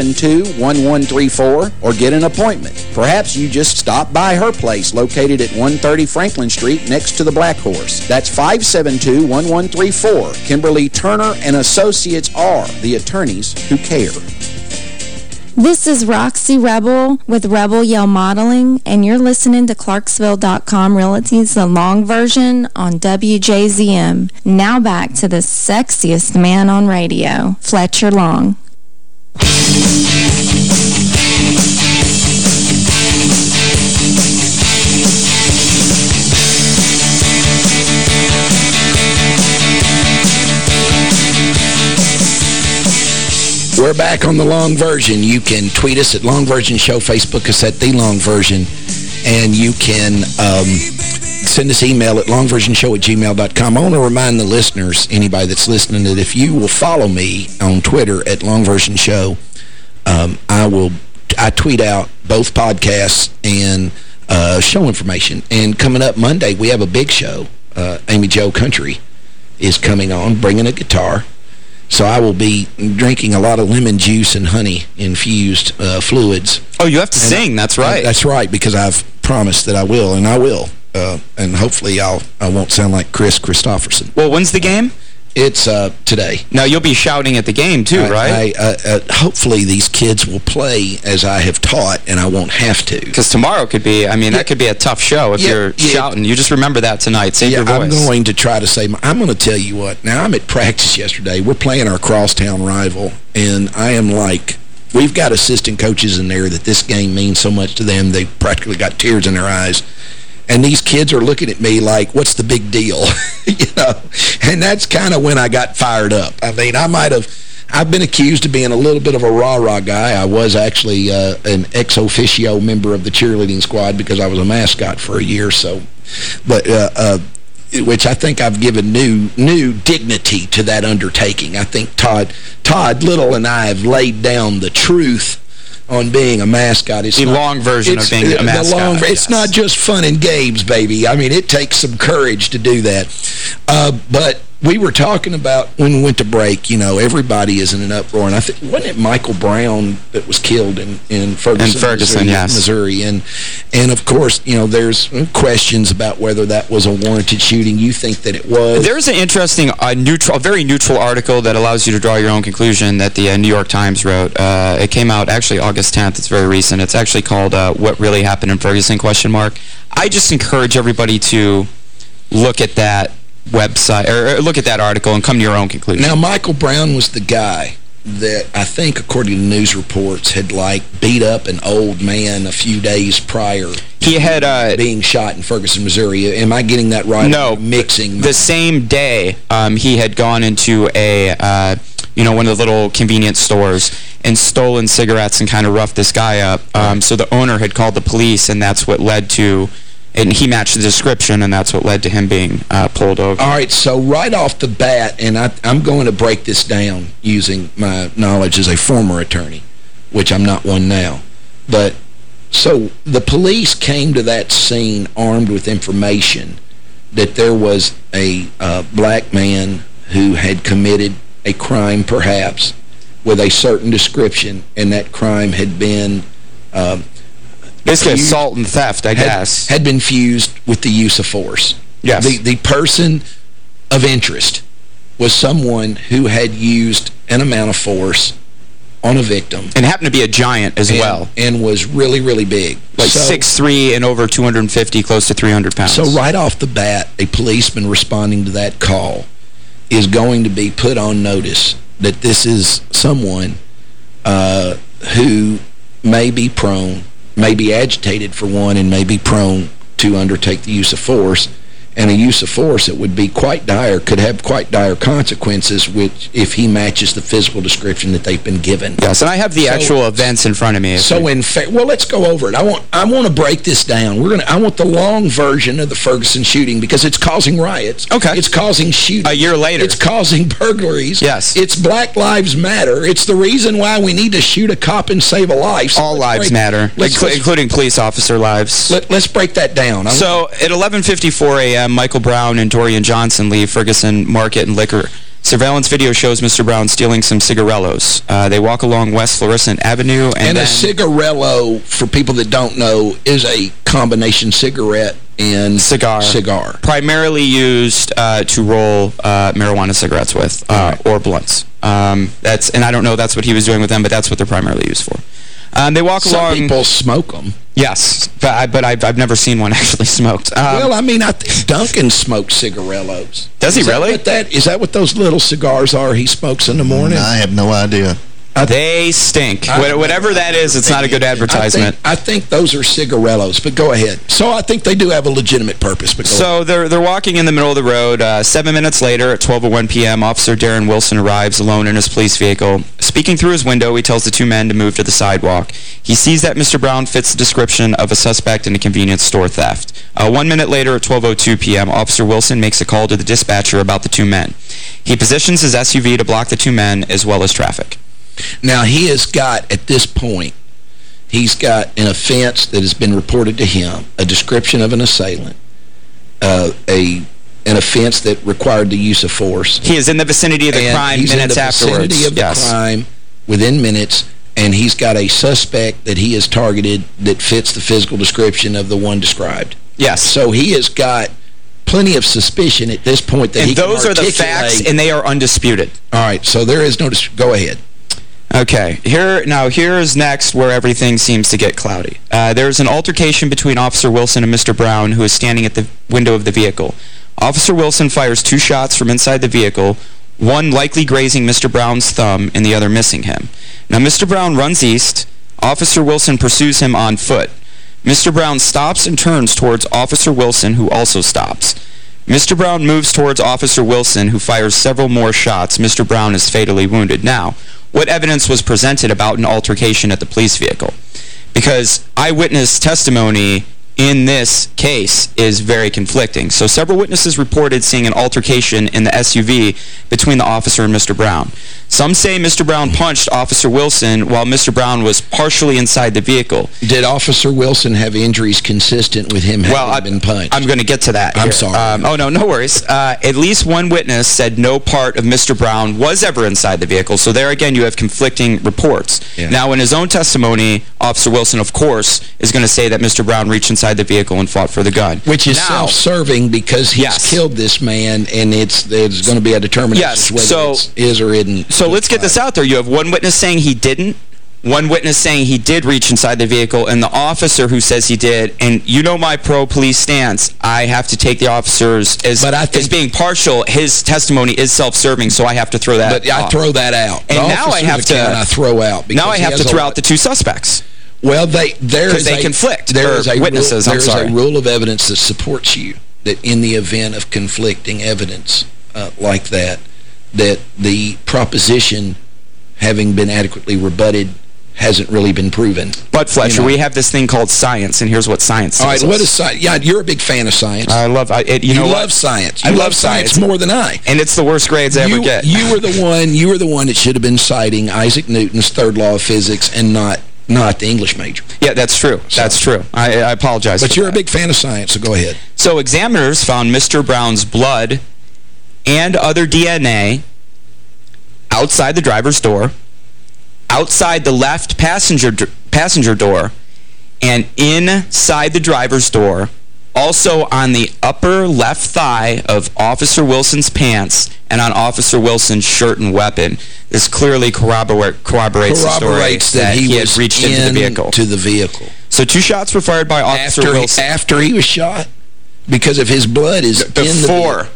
572-1134 or get an appointment. Perhaps you just stop by her place located at 130 Franklin Street next to the Black Horse. That's 572-1134. Kimberly Turner and Associates are the attorneys who care. This is Roxy Rebel with Rebel Yell Modeling, and you're listening to Clarksville.com Realty's The Long Version on WJZM. Now back to the sexiest man on radio, Fletcher Long. We're back on the long version. You can tweet us at Long Version Show, Facebook us at The Long Version, and you can um, send us email at longversionshow at gmail.com. I want to remind the listeners, anybody that's listening, that if you will follow me on Twitter at Long Version Show, um, I will I tweet out both podcasts and uh, show information. And coming up Monday, we have a big show. Uh, Amy Jo Country is coming on, bringing a guitar. So I will be drinking a lot of lemon juice and honey-infused uh, fluids. Oh, you have to And sing. That's I- right. that's right, because I've promised that I will, and I will. Uh, and hopefully I'll, I won't sound like Kris Kristofferson. well, when's the game? It's uh, today. Now, you'll be shouting at the game, too, I- right? I, uh, uh, hopefully these kids will play as I have taught, and I won't have to. Because tomorrow could be, I mean, that could be a tough show if Yeah, you're yeah. shouting. You just remember that tonight. Save yeah, your voice. I'm going to try to say, I'm going to tell you what. Now, I'm at practice yesterday. We're playing our crosstown rival, and I am like, we've got assistant coaches in there that this game means so much to them. They've practically got tears in their eyes. And these kids are looking at me like, what's the big deal? you know, and that's kind of when I got fired up. I mean, I might have, I've been accused of being a little bit of a rah-rah guy. I was actually uh, an ex officio member of the cheerleading squad because I was a mascot for a year so. But, uh, uh, which I think I've given new new dignity to that undertaking. I think Todd Todd Little and I have laid down the truth on being a mascot. It's The not- long version of being a mascot, long- yes. It's not just fun and games, baby. I mean, it takes some courage to do that. Uh, but we were talking about when we went to break, you know, everybody is in an uproar. And I think, wasn't it Michael Brown that was killed in, in Ferguson, In Ferguson, Missouri, yes. Missouri? And, and of course, you know, there's questions about whether that was a warranted shooting. You think that it was? There's an interesting, uh, neutral, a very neutral article that allows you to draw your own conclusion that the uh, New York Times wrote. Uh, it came out actually August 10th. It's very recent. It's actually called uh, "What Really Happened in Ferguson?" Question mark. I just encourage everybody to look at that website or, look at that article and come to your own conclusion. Now, Michael Brown was the guy that I think, according to news reports, had, like, beat up an old man a few days prior he had uh, being shot in Ferguson, Missouri. Am I getting that right? No. Mixing. the same day um, he had gone into a uh, you know one of the little convenience stores and stolen cigarettes and kind of roughed this guy up um, so the owner had called the police and that's what led to and he matched the description and that's what led to him being uh, pulled over All right, so right off the bat, and I, I'm going to break this down using my knowledge as a former attorney, which I'm not one now. But, so the police came to that scene armed with information that there was a uh, black man who had committed a crime, perhaps, with a certain description, and that crime had been... Um, basically fused- assault and theft I had, guess had been fused with the use of force. Yes. The, the person of interest was someone who had used an amount of force on a victim. and happened to be a giant as and, well And was really, really big. like so, six three and over 250 close to 300 pounds So right off the bat, a policeman responding to that call is going to be put on notice that this is someone uh, who may be prone, may be agitated for one, and may be prone to undertake the use of force. And a use of force that would be quite dire, could have quite dire consequences which if he matches the physical description that they've been given. yes and I have the So- actual events in front of me So in fact, well, let's go over it. I want I want to break this down. We're gonna I want the long version of the Ferguson shooting because it's causing riots. Okay. It's causing shootings. A year later. It's causing burglaries. Yes. It's Black Lives Matter. It's the reason why we need to shoot a cop and save a life. So all lives break- matter Let's, inclu- let's, including police officer lives let, us break that down. I So at 11:54 a.m., Michael Brown and Dorian Johnson leave Ferguson Market and Liquor. Surveillance video shows Mr. Brown stealing some cigarellos. Uh, they walk along West Florissant Avenue and, and a cigarello, for people that don't know, is a combination cigarette and Cigar. Cigar. primarily used uh, to roll uh, marijuana cigarettes with uh, or blunts. Um, that's and I don't know that's what he was doing with them, but that's what they're primarily used for. Um, they walk Some along. people smoke them. Yes, but, I, but I've, I've never seen one actually smoked. Um, well, I mean, I Duncan smokes cigarellos. Does he Is really? what that, is that what those little cigars are he smokes in the morning? I have no idea. They stink. I- What- Whatever that is, it's not a good advertisement. I think, I think those are cigarellos, but go ahead. So I think they do have a legitimate purpose, but go ahead. So they're they're walking in the middle of the road. Uh, seven minutes later, at 12:01 p.m., Officer Darren Wilson arrives alone in his police vehicle. Speaking through his window, he tells the two men to move to the sidewalk. He sees that Mr. Brown fits the description of a suspect in a convenience store theft. Uh, one minute later, at 12:02 p.m., Officer Wilson makes a call to the dispatcher about the two men. He positions his SUV to block the two men as well as traffic. Now, he has got, at this point, He's got an offense that has been reported to him, a description of an assailant, uh, a an offense that required the use of force. He is in the vicinity of the and crime he's minutes in the afterwards. vicinity of the yes. crime within minutes, and he's got a suspect that he has targeted that fits the physical description of the one described. Yes. So he has got plenty of suspicion at this point that and he can those are the facts, and they are undisputed. All right, so there is no... Go ahead. Okay, here now here is next where everything seems to get cloudy. Uh, there's an altercation between Officer Wilson and Mr. Brown, who is standing at the window of the vehicle. Officer Wilson fires two shots from inside the vehicle, one likely grazing Mr. Brown's thumb and the other missing him. Now, Mr. Brown runs east. Officer Wilson pursues him on foot. Mr. Brown stops and turns towards Officer Wilson, who also stops. Mr. Brown moves towards Officer Wilson, who fires several more shots. Mr. Brown is fatally wounded. Now, what evidence was presented about an altercation at the police vehicle? Because eyewitness testimony in this case is very conflicting. So several witnesses reported seeing an altercation in the SUV between the officer and Mr. Brown. Some say Mr. Brown punched Officer Wilson while Mr. Brown was partially inside the vehicle. Did Officer Wilson have injuries consistent with him Well, having I- been punched? I'm going to get to that. I'm here. sorry. Um, oh, no, no worries. Uh, at least one witness said no part of Mr. Brown was ever inside the vehicle. So there again, you have conflicting reports. Yeah. Now, in his own testimony, Officer Wilson, of course, is going to say that Mr. Brown reached inside the vehicle and fought for the gun. Which is self-serving because he's Yes. killed this man, and it's there's going to be a determination Yes, whether so- it's or isn't. So let's get this out there. You have one witness saying he didn't, one witness saying he did reach inside the vehicle, and the officer who says he did. And you know my pro-police stance. I have to take the officers as, But I think- as being partial. His testimony is self-serving, so I have to throw that But I throw that out. And now I have to- I throw out. Now I have to throw out the two suspects. Well, they there is they a, conflict, There or a witnesses, Rule, I'm there's a rule of evidence that supports you that in the event of conflicting evidence uh, like that, that the proposition having been adequately rebutted hasn't really been proven. But Fletcher, You know. we have this thing called science, and here's what science says. All right, what is science? Yeah, you're a big fan of science. I love. I, it, you, you know love what? science. I You love love science science. more than I. And it's the worst grades I you, ever get. You were the one. You were the one that should have been citing Isaac Newton's third law of physics and not not the English major. yeah, that's true. That's true. I, I apologize. But you're that. a big fan of science, so go ahead. So examiners found Mr. Brown's blood and other DNA outside the driver's door, outside the left passenger passenger door, and inside the driver's door, also on the upper left thigh of Officer Wilson's pants and on Officer Wilson's shirt and weapon. This clearly corroborate, corroborates, the story Corroborates that, he had was reached into the vehicle. To the vehicle. So two shots were fired by Officer After he, Wilson. after he was shot? Because if his blood is in the Before.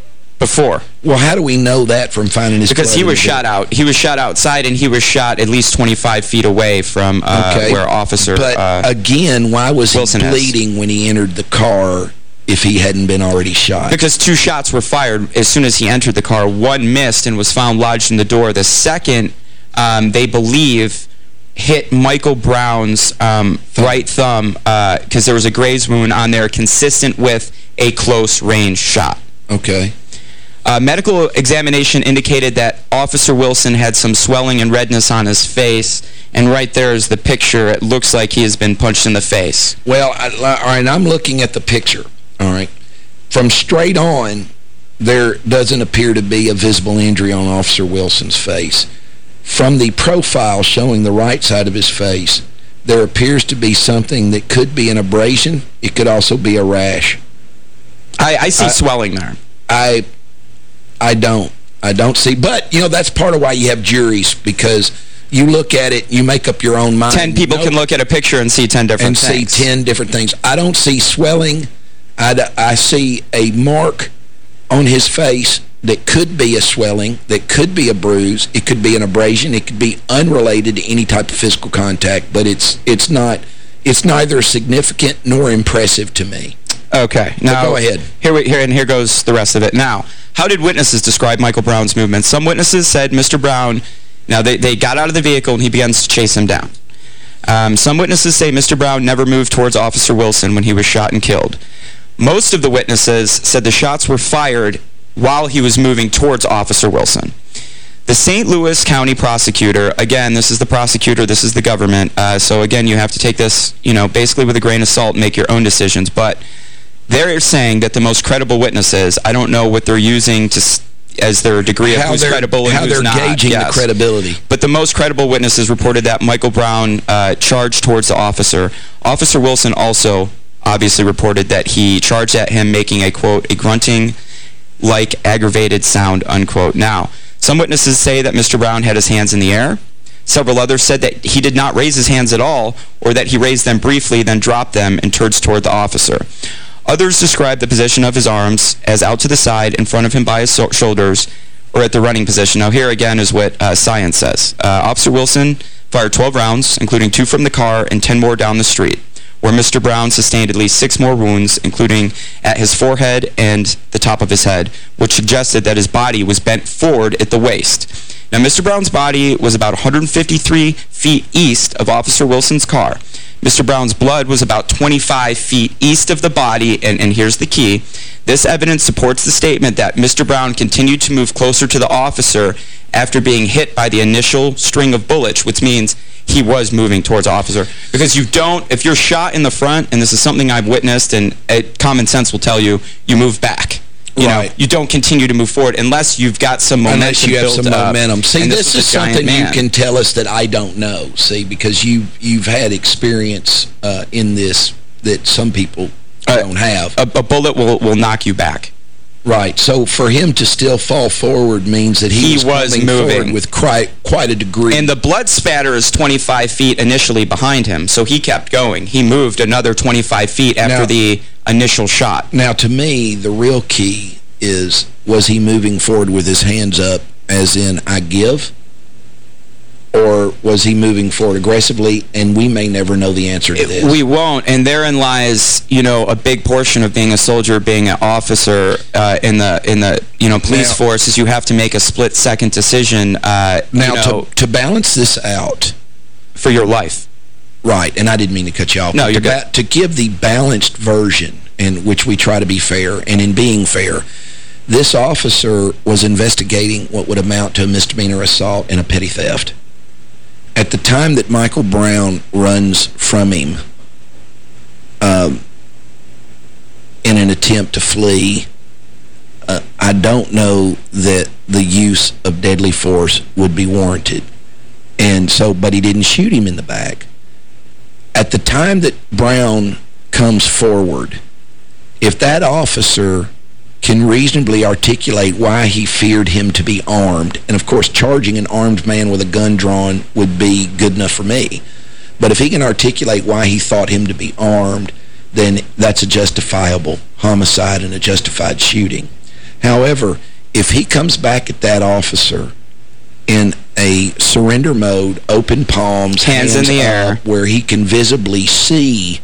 Before. Well, how do we know that from finding his Because he was shot out. He was shot outside, and he was shot at least 25 feet away from uh, Okay. where Officer But uh, again, why was Wilson he bleeding when he entered the car if he hadn't been already shot? Because two shots were fired as soon as he entered the car. One missed and was found lodged in the door. The second, um, they believe, hit Michael Brown's um, right thumb because there was a graze wound on there consistent with a close-range shot. Okay. Uh, medical examination indicated that Officer Wilson had some swelling and redness on his face, and right there is the picture. It looks like he has been punched in the face. Well, I, all right, I'm looking at the picture, all right. From straight on, there doesn't appear to be a visible injury on Officer Wilson's face. From the profile showing the right side of his face, there appears to be something that could be an abrasion. It could also be a rash. I, I see swelling there. I I don't. I don't see. But, you know, that's part of why you have juries, because you look at it, you make up your own mind. Ten people You can look at a picture and see ten different things. and things. see 10 different things. I don't see swelling. I, I see a mark on his face that could be a swelling, that could be a bruise, it could be an abrasion, it could be unrelated to any type of physical contact, but it's it's not it's neither significant nor impressive to me. Okay. Now, go ahead. Here, we, here, and here goes the rest of it. Now, how did witnesses describe Michael Brown's movement? Some witnesses said Mr. Brown, now they, they got out of the vehicle and he begins to chase him down. Um, some witnesses say Mr. Brown never moved towards Officer Wilson when he was shot and killed. Most of the witnesses said the shots were fired while he was moving towards Officer Wilson. The St. Louis County prosecutor, again, this is the prosecutor, this is the government, uh, so again, you have to take this, you know, basically with a grain of salt and make your own decisions, but they're saying that the most credible witnesses, I don't know what they're using to as their degree of how who's credible and how who's they're not. gauging yes. the credibility. But the most credible witnesses reported that Michael Brown uh, charged towards the officer. Officer Wilson also obviously reported that he charged at him making a, quote, a grunting like aggravated sound, unquote. Now, some witnesses say that Mr. Brown had his hands in the air. Several others said that he did not raise his hands at all or that he raised them briefly, then dropped them and turned toward the officer. Others describe the position of his arms as out to the side in front of him by his so shoulders or at the running position. Now, here again is what uh, science says. Uh, Officer Wilson fired 12 rounds, including two from the car and 10 more down the street, where Mr. Brown sustained at least six more wounds, including at his forehead and the top of his head, which suggested that his body was bent forward at the waist. Now, Mr. Brown's body was about 153 feet east of Officer Wilson's car. Mr. Brown's blood was about 25 feet east of the body, and, and here's the key. This evidence supports the statement that Mr. Brown continued to move closer to the officer after being hit by the initial string of bullets, which means he was moving towards officer. Because you don't, if you're shot in the front, and this is something I've witnessed, and uh, common sense will tell you, you move back. You Right. know, you don't continue to move forward unless you've got some momentum Unless you have some momentum. See, And this, is something you can tell us that I don't know, see, because you, you've had experience uh, in this that some people Uh, don't have. A, a bullet will, will knock you back. Right. So for him to still fall forward means that he, He was, was moving. with quite, quite a degree. And the blood spatter is 25 feet initially behind him, so he kept going. He moved another 25 feet after Now- the initial shot. Now, to me, the real key is, was he moving forward with his hands up as in, I give? Or was he moving forward aggressively? And we may never know the answer to this. We won't, and therein lies, you know, a big portion of being a soldier, being an officer uh, in the in the you know police Now- force is you have to make a split second decision. Uh, now, you know, to, to balance this out, for your life. Right, and I didn't mean to cut you off. No, you're to, good. to give the balanced version, in which we try to be fair, and in being fair, this officer was investigating what would amount to a misdemeanor assault and a petty theft. At the time that Michael Brown runs from him um, in an attempt to flee, uh, I don't know that the use of deadly force would be warranted. And so, but he didn't shoot him in the back. At the time that Brown comes forward, if that officer can reasonably articulate why he feared him to be armed, and of course charging an armed man with a gun drawn would be good enough for me, but if he can articulate why he thought him to be armed, then that's a justifiable homicide and a justified shooting. However, if he comes back at that officer in a surrender mode, open palms, Hands in the air. where he can visibly see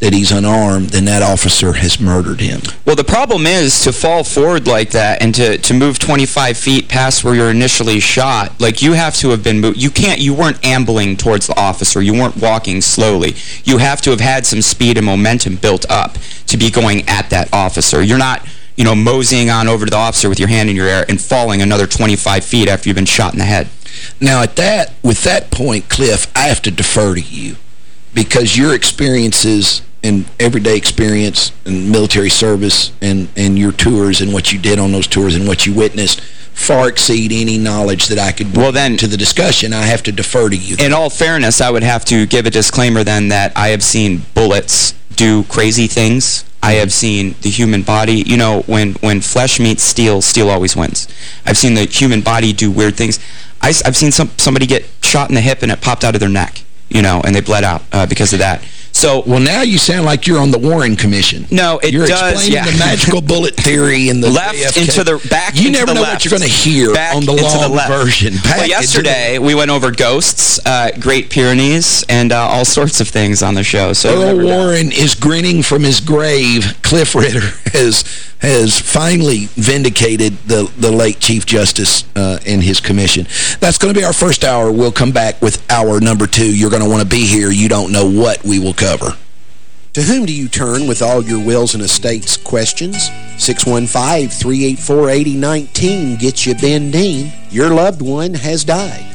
that he's unarmed, then that officer has murdered him. Well, the problem is to fall forward like that and to, to move 25 feet past where you're initially shot, like you have to have been moved. You can't, you weren't ambling towards the officer. You weren't walking slowly. You have to have had some speed and momentum built up to be going at that officer. You're not, you know, moseying on over to the officer with your hand in your air and falling another 25 feet after you've been shot in the head. Now, at that, with that point, Cliff, I have to defer to you because your experiences and everyday experience and military service and, and your tours and what you did on those tours and what you witnessed far exceed any knowledge that I could bring Well, then- to the discussion. I have to defer to you. In all fairness, I would have to give a disclaimer then that I have seen bullets do crazy things. I have seen the human body, you know, when, when flesh meets steel, steel always wins. I've seen the human body do weird things. I, have seen some somebody get shot in the hip and it popped out of their neck, you know, and they bled out uh, because of that. So, Well, now you sound like you're on the Warren Commission. No, it you're does, explaining yeah. the magical bullet theory and the left JFK. into the back You never know left. what you're going to hear Back on the long the version. Back well, yesterday we went over ghosts, uh, Great Pyrenees, and uh, all sorts of things on the show. So Earl. Warren is grinning from his grave. Cliff Ritter has has finally vindicated the, the late Chief Justice uh, in his commission. That's going to be our first hour. We'll come back with hour number two. You're going to want to be here. You don't know what we will cover. To whom do you turn with all your wills and estates questions? 615-384-8019 gets you Ben Dean. Your loved one has died.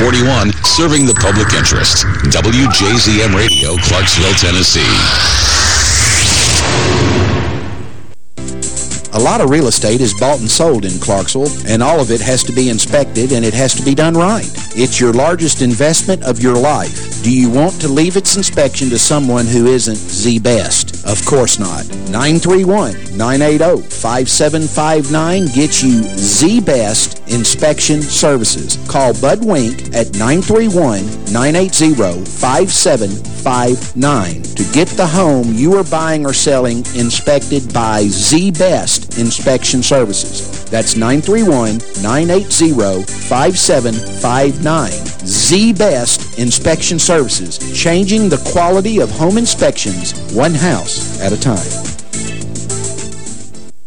1941, serving the public interest. WJZM Radio, Clarksville, Tennessee. A lot of real estate is bought and sold in Clarksville, and all of it has to be inspected and it has to be done right. It's your largest investment of your life. Do you want to leave its inspection to someone who isn't the best? Of course not. 931-980-5759 gets you the best inspection services. Call Bud Wink at 931-980-5759 to get the home you are buying or selling inspected by the best inspection services. That's 931-980-5759. The Best Inspection Services, changing the quality of home inspections one house at a time.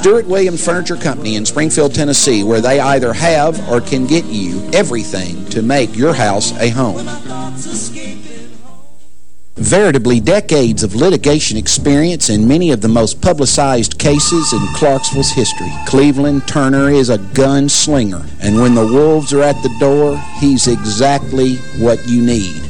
Stewart Williams Furniture Company in Springfield, Tennessee, where they either have or can get you everything to make your house a home. Veritably decades of litigation experience in many of the most publicized cases in Clarksville's history. Cleveland Turner is a gunslinger, and when the wolves are at the door, he's exactly what you need.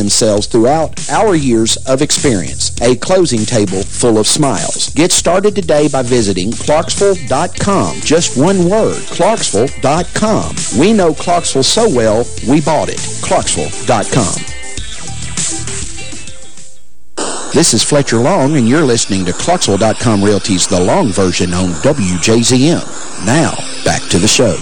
themselves throughout our years of experience. A closing table full of smiles. Get started today by visiting Clarksville.com. Just one word, Clarksville.com. We know Clarksville so well, we bought it. Clarksville.com. This is Fletcher Long, and you're listening to Clarksville.com Realty's The Long Version on WJZM. Now, back to the show.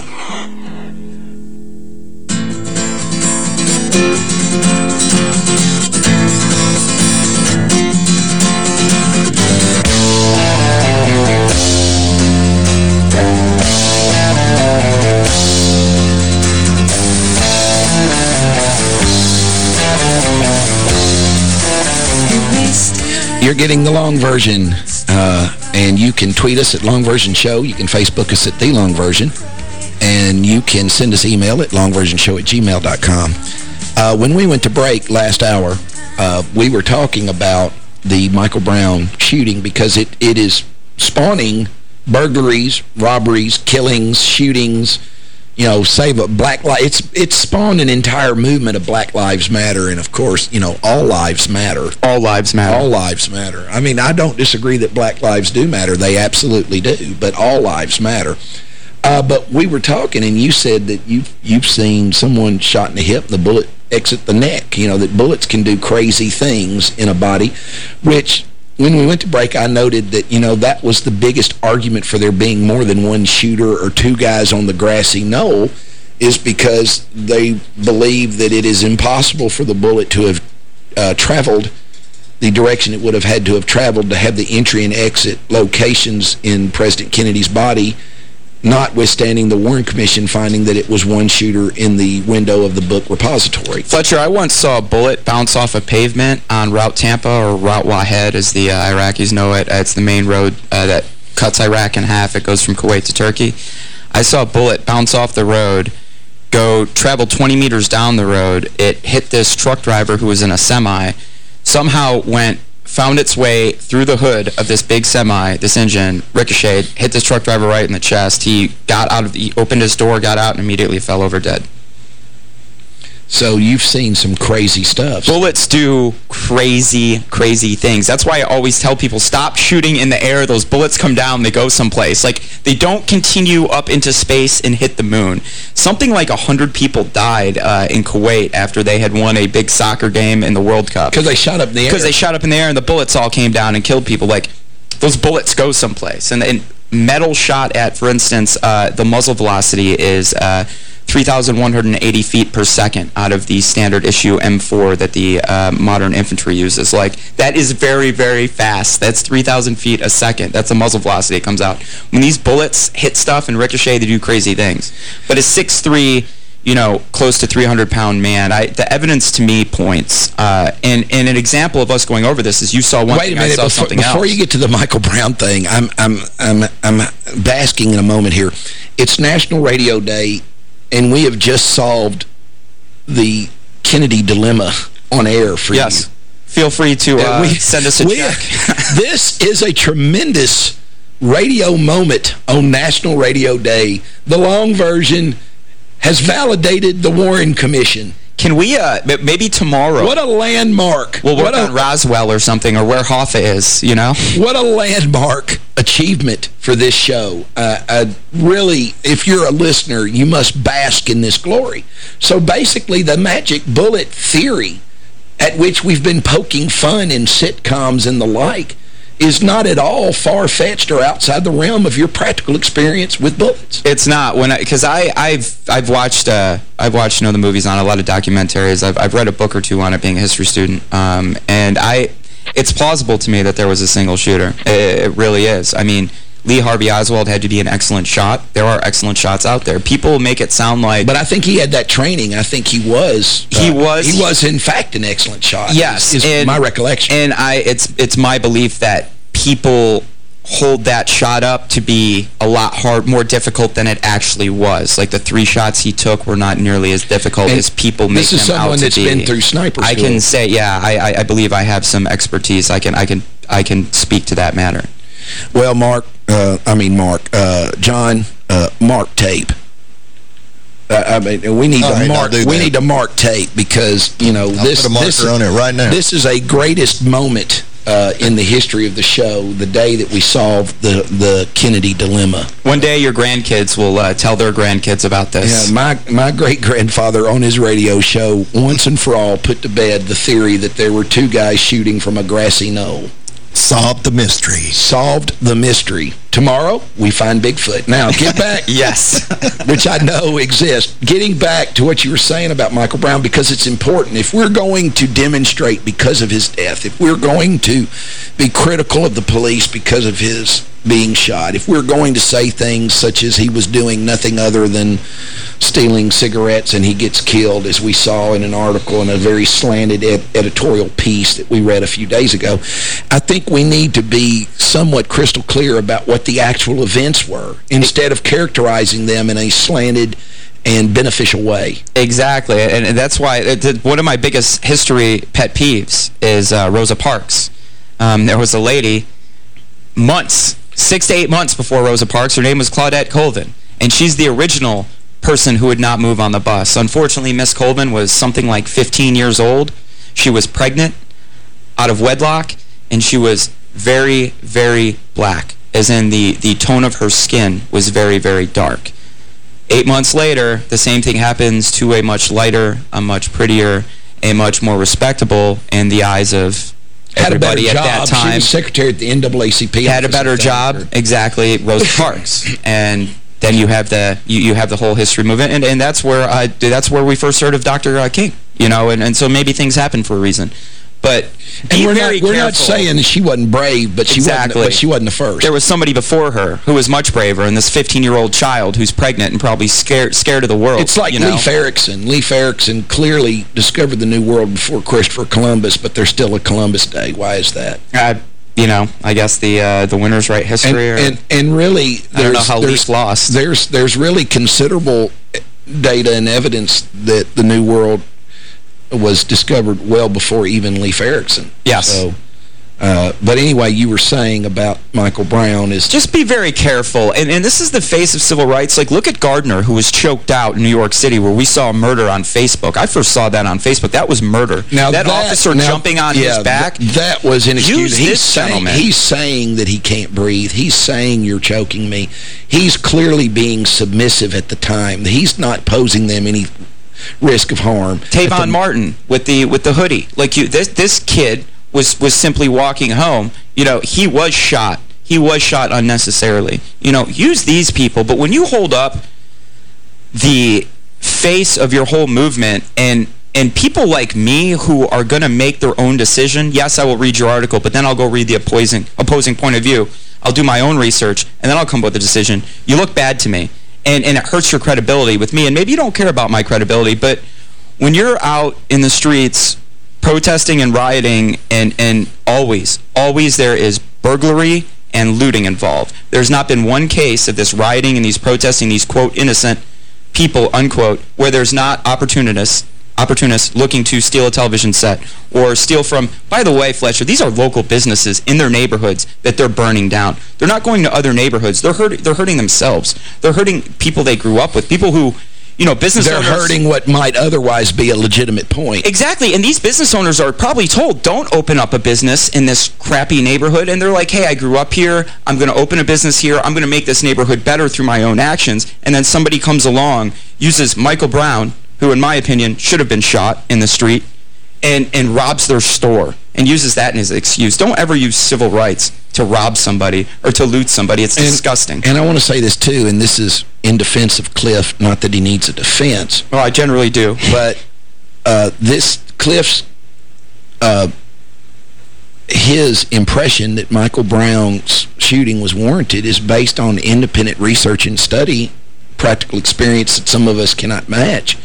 Getting the long version, uh, and you can tweet us at Long Version Show. You can Facebook us at The Long Version, and you can send us email at longversionshow at gmail.com. Uh, when we went to break last hour, uh, we were talking about the Michael Brown shooting because it, it is spawning burglaries, robberies, killings, shootings, you know, save a black life. It's it's spawned an entire movement of Black Lives Matter, and of course, you know, all lives matter. All lives matter. All lives matter. I mean, I don't disagree that black lives do matter. They absolutely do, but all lives matter. Uh, but we were talking, and you said that you've, you've seen someone shot in the hip, the bullet exit the neck. You know, that bullets can do crazy things in a body, which when we went to break, I noted that, you know, that was the biggest argument for there being more than one shooter or two guys on the grassy knoll is because they believe that it is impossible for the bullet to have uh, traveled the direction it would have had to have traveled to have the entry and exit locations in President Kennedy's body, notwithstanding the Warren Commission finding that it was one shooter in the window of the book repository. Fletcher, I once saw a bullet bounce off a pavement on Route Tampa, or Route Wahed, as the uh, Iraqis know it. It's the main road uh, that cuts Iraq in half. It goes from Kuwait to Turkey. I saw a bullet bounce off the road, go travel 20 meters down the road. It hit this truck driver who was in a semi, somehow went found its way through the hood of this big semi, this engine, ricocheted, hit this truck driver right in the chest. He got out of the, he opened his door, got out, and immediately fell over dead. So you've seen some crazy stuff. Bullets do crazy, crazy things. That's why I always tell people, stop shooting in the air. Those bullets come down, they go someplace. Like, they don't continue up into space and hit the moon. Something like 100 people died uh, in Kuwait after they had won a big soccer game in the World Cup. Because they shot up in the air. Because they shot up in the air and the bullets all came down and killed people. Like, those bullets go someplace. And, and metal shot at, for instance, uh, the muzzle velocity is... Uh, 3,180 feet per second out of the standard issue M4 that the uh, modern infantry uses. Like, that is very, very fast. That's 3,000 feet a second. That's the muzzle velocity it comes out. When these bullets hit stuff and ricochet, they do crazy things. But a 6'3", you know, close to 300-pound man, I, the evidence to me points. Uh, and, and an example of us going over this is you saw one Wait thing, a minute, I saw before, something before else. you get to the Michael Brown thing, I'm, I'm, I'm, I'm basking in a moment here. It's National Radio Day, and we have just solved the Kennedy dilemma on air for Yes. you. Feel free to uh, we- send us a we- check. this is a tremendous radio moment on National Radio Day. The long version has validated the Warren Commission. Can we, uh, maybe tomorrow... What a landmark. We'll work what a, on Roswell or something, or where Hoffa is, you know? What a landmark achievement for this show. Uh, uh, really, if you're a listener, you must bask in this glory. So basically, the magic bullet theory at which we've been poking fun in sitcoms and the like is not at all far-fetched or outside the realm of your practical experience with bullets. It's not when because I, I've I've watched uh, I've watched you know the movies on a lot of documentaries. I've I've read a book or two on it, being a history student, um, and I it's plausible to me that there was a single shooter. It, it really is. I mean. Lee Harvey Oswald had to be an excellent shot. There are excellent shots out there. People make it sound like... But I think he had that training. I think he was... He uh, was- He was, in fact, an excellent shot. Yes, Is, is and- my recollection. And I, it's it's my belief that people hold that shot up to be a lot hard, more difficult than it actually was. Like the three shots he took were not nearly as difficult And as people make them out to be. this is someone that's be. been through sniper I can say, yeah, I, I I believe I have some expertise. I can I can I can speak to that matter. Well, Mark, uh, I mean Mark, uh, John, uh, mark tape. Uh, I mean, we need All to right, mark. We need to mark tape because you know I'll this. put a marker this, on it right now. This is a greatest moment uh, in the history of the show. The day that we solved the the Kennedy dilemma. One day your grandkids will uh, tell their grandkids about this. Yeah, my my great grandfather on his radio show once and for all put to bed the theory that there were two guys shooting from a grassy knoll. Solved the mystery. Solved the mystery. Tomorrow, we find Bigfoot. Now, get back. yes. which I know exists. Getting back to what you were saying about Michael Brown, because it's important. If we're going to demonstrate because of his death, if we're going to be critical of the police because of his being shot, if we're going to say things such as he was doing nothing other than stealing cigarettes and he gets killed, as we saw in an article in a very slanted ed editorial piece that we read a few days ago, I think we need to be somewhat crystal clear about what the actual events were instead of characterizing them in a slanted and beneficial way. Exactly, and, and that's why it, it- one of my biggest history pet peeves is uh, Rosa Parks. Um, there was a lady months, six to eight months before Rosa Parks. Her name was Claudette Colvin, and she's the original person who would not move on the bus. Unfortunately, Miss Colvin was something like 15 years old. She was pregnant, out of wedlock, and she was very, very black, as in the, the tone of her skin was very, very dark. Eight months later, the same thing happens to a much lighter, a much prettier, a much more respectable in the eyes of Had a everybody at job. that She time. was secretary at the NAACP. Had a better job, or- exactly, Rosa Parks. And then you have the you, you have the whole history movement, and and that's where I that's where we first heard of Dr. Uh, King, you know, and and so maybe things happen for a reason. But and we're not we're not saying that she wasn't brave, but she Exactly. wasn't but she wasn't the first. There was somebody before her who was much braver, and this 15-year-old child who's pregnant and probably scared scared of the world. It's like you know? Leif Erikson. Leif Erikson clearly discovered the New World before Christopher Columbus, but there's still a Columbus Day. Why is that? Uh, you know, I guess the uh, the winners write And, history. or, and, and really, I don't know there's, how there's, Leif lost. There's, there's really considerable data and evidence that the New World was discovered well before even Leif Erikson. Yes. So, uh, but anyway, you were saying about Michael Brown is... just be very careful. And, and this is the face of civil rights. Like, look at Gardner, who was choked out in New York City, where we saw a murder on Facebook. I first saw that on Facebook. That was murder. Now that, officer now- jumping on yeah, his back. th- that was inexcusable. Use He's this saying, gentleman. he's saying that he can't breathe. He's saying you're choking me. He's clearly being submissive at the time. He's not posing them any risk of harm. Trayvon Martin with the with the hoodie. Like you, this this kid was was simply walking home. You know, he was shot. He was shot unnecessarily. You know, use these people. But when you hold up the face of your whole movement and and people like me who are going to make their own decision, yes, I will read your article, but then I'll go read the opposing opposing point of view. I'll do my own research, and then I'll come up with a decision. You look bad to me, and, and it hurts your credibility with me. And maybe you don't care about my credibility, but when you're out in the streets protesting and rioting, and, and always, always there is burglary and looting involved. There's not been one case of this rioting and these protesting, these, quote, innocent people, unquote, where there's not opportunists opportunists looking to steal a television set or steal from, by the way, Fletcher, these are local businesses in their neighborhoods that they're burning down. They're not going to other neighborhoods. They're, hurt, they're hurting themselves. They're hurting people they grew up with, people who, you know, business They're owners... hurting what might otherwise be a legitimate point. Exactly, and these business owners are probably told, don't open up a business in this crappy neighborhood, and they're like, hey, I grew up here, I'm going to open a business here, I'm going to make this neighborhood better through my own actions, and then somebody comes along, uses Michael Brown, who, in my opinion, should have been shot in the street, and, and robs their store, and uses that as an excuse. Don't ever use civil rights to rob somebody or to loot somebody. It's And- disgusting. And I want to say this, too, and this is in defense of Cliff, not that he needs a defense, well, I generally do. but uh, this Cliff's uh, his impression that Michael Brown's shooting was warranted is based on independent research and study, practical experience that some of us cannot match.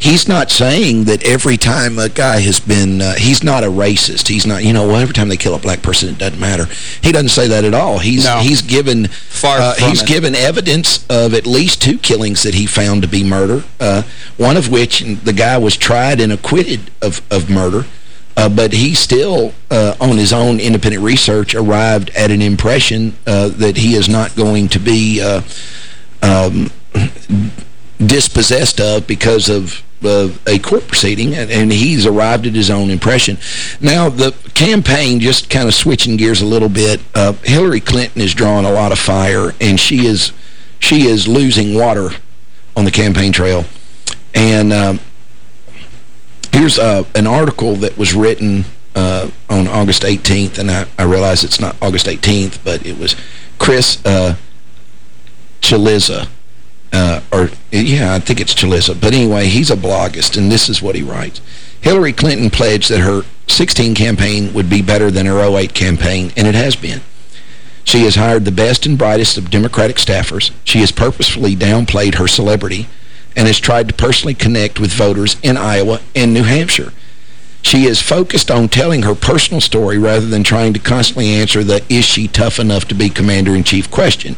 He's not saying that every time a guy has been, uh, he's not a racist. He's not, you know, well, every time they kill a black person, it doesn't matter. He doesn't say that at all. He's No. he's given Far uh, he's it. given evidence of at least two killings that he found to be murder, uh, one of which the guy was tried and acquitted of, of murder. Uh, but he still, uh, on his own independent research, arrived at an impression uh, that he is not going to be uh, um, dispossessed of because of uh, a court proceeding, and, and he's arrived at his own impression. Now, the campaign, just kind of switching gears a little bit, uh, Hillary Clinton is drawing a lot of fire, and she is she is losing water on the campaign trail. And um, here's uh, an article that was written uh, on August 18th, and I, I realize it's not August 18th, but it was Chris uh, Chaliza, uh, or, yeah, I think it's Chaliza. But anyway, he's a bloggist, and this is what he writes. Hillary Clinton pledged that her 16 campaign would be better than her 08 campaign, and it has been. She has hired the best and brightest of Democratic staffers. She has purposefully downplayed her celebrity and has tried to personally connect with voters in Iowa and New Hampshire. She is focused on telling her personal story rather than trying to constantly answer the is she tough enough to be commander-in-chief question.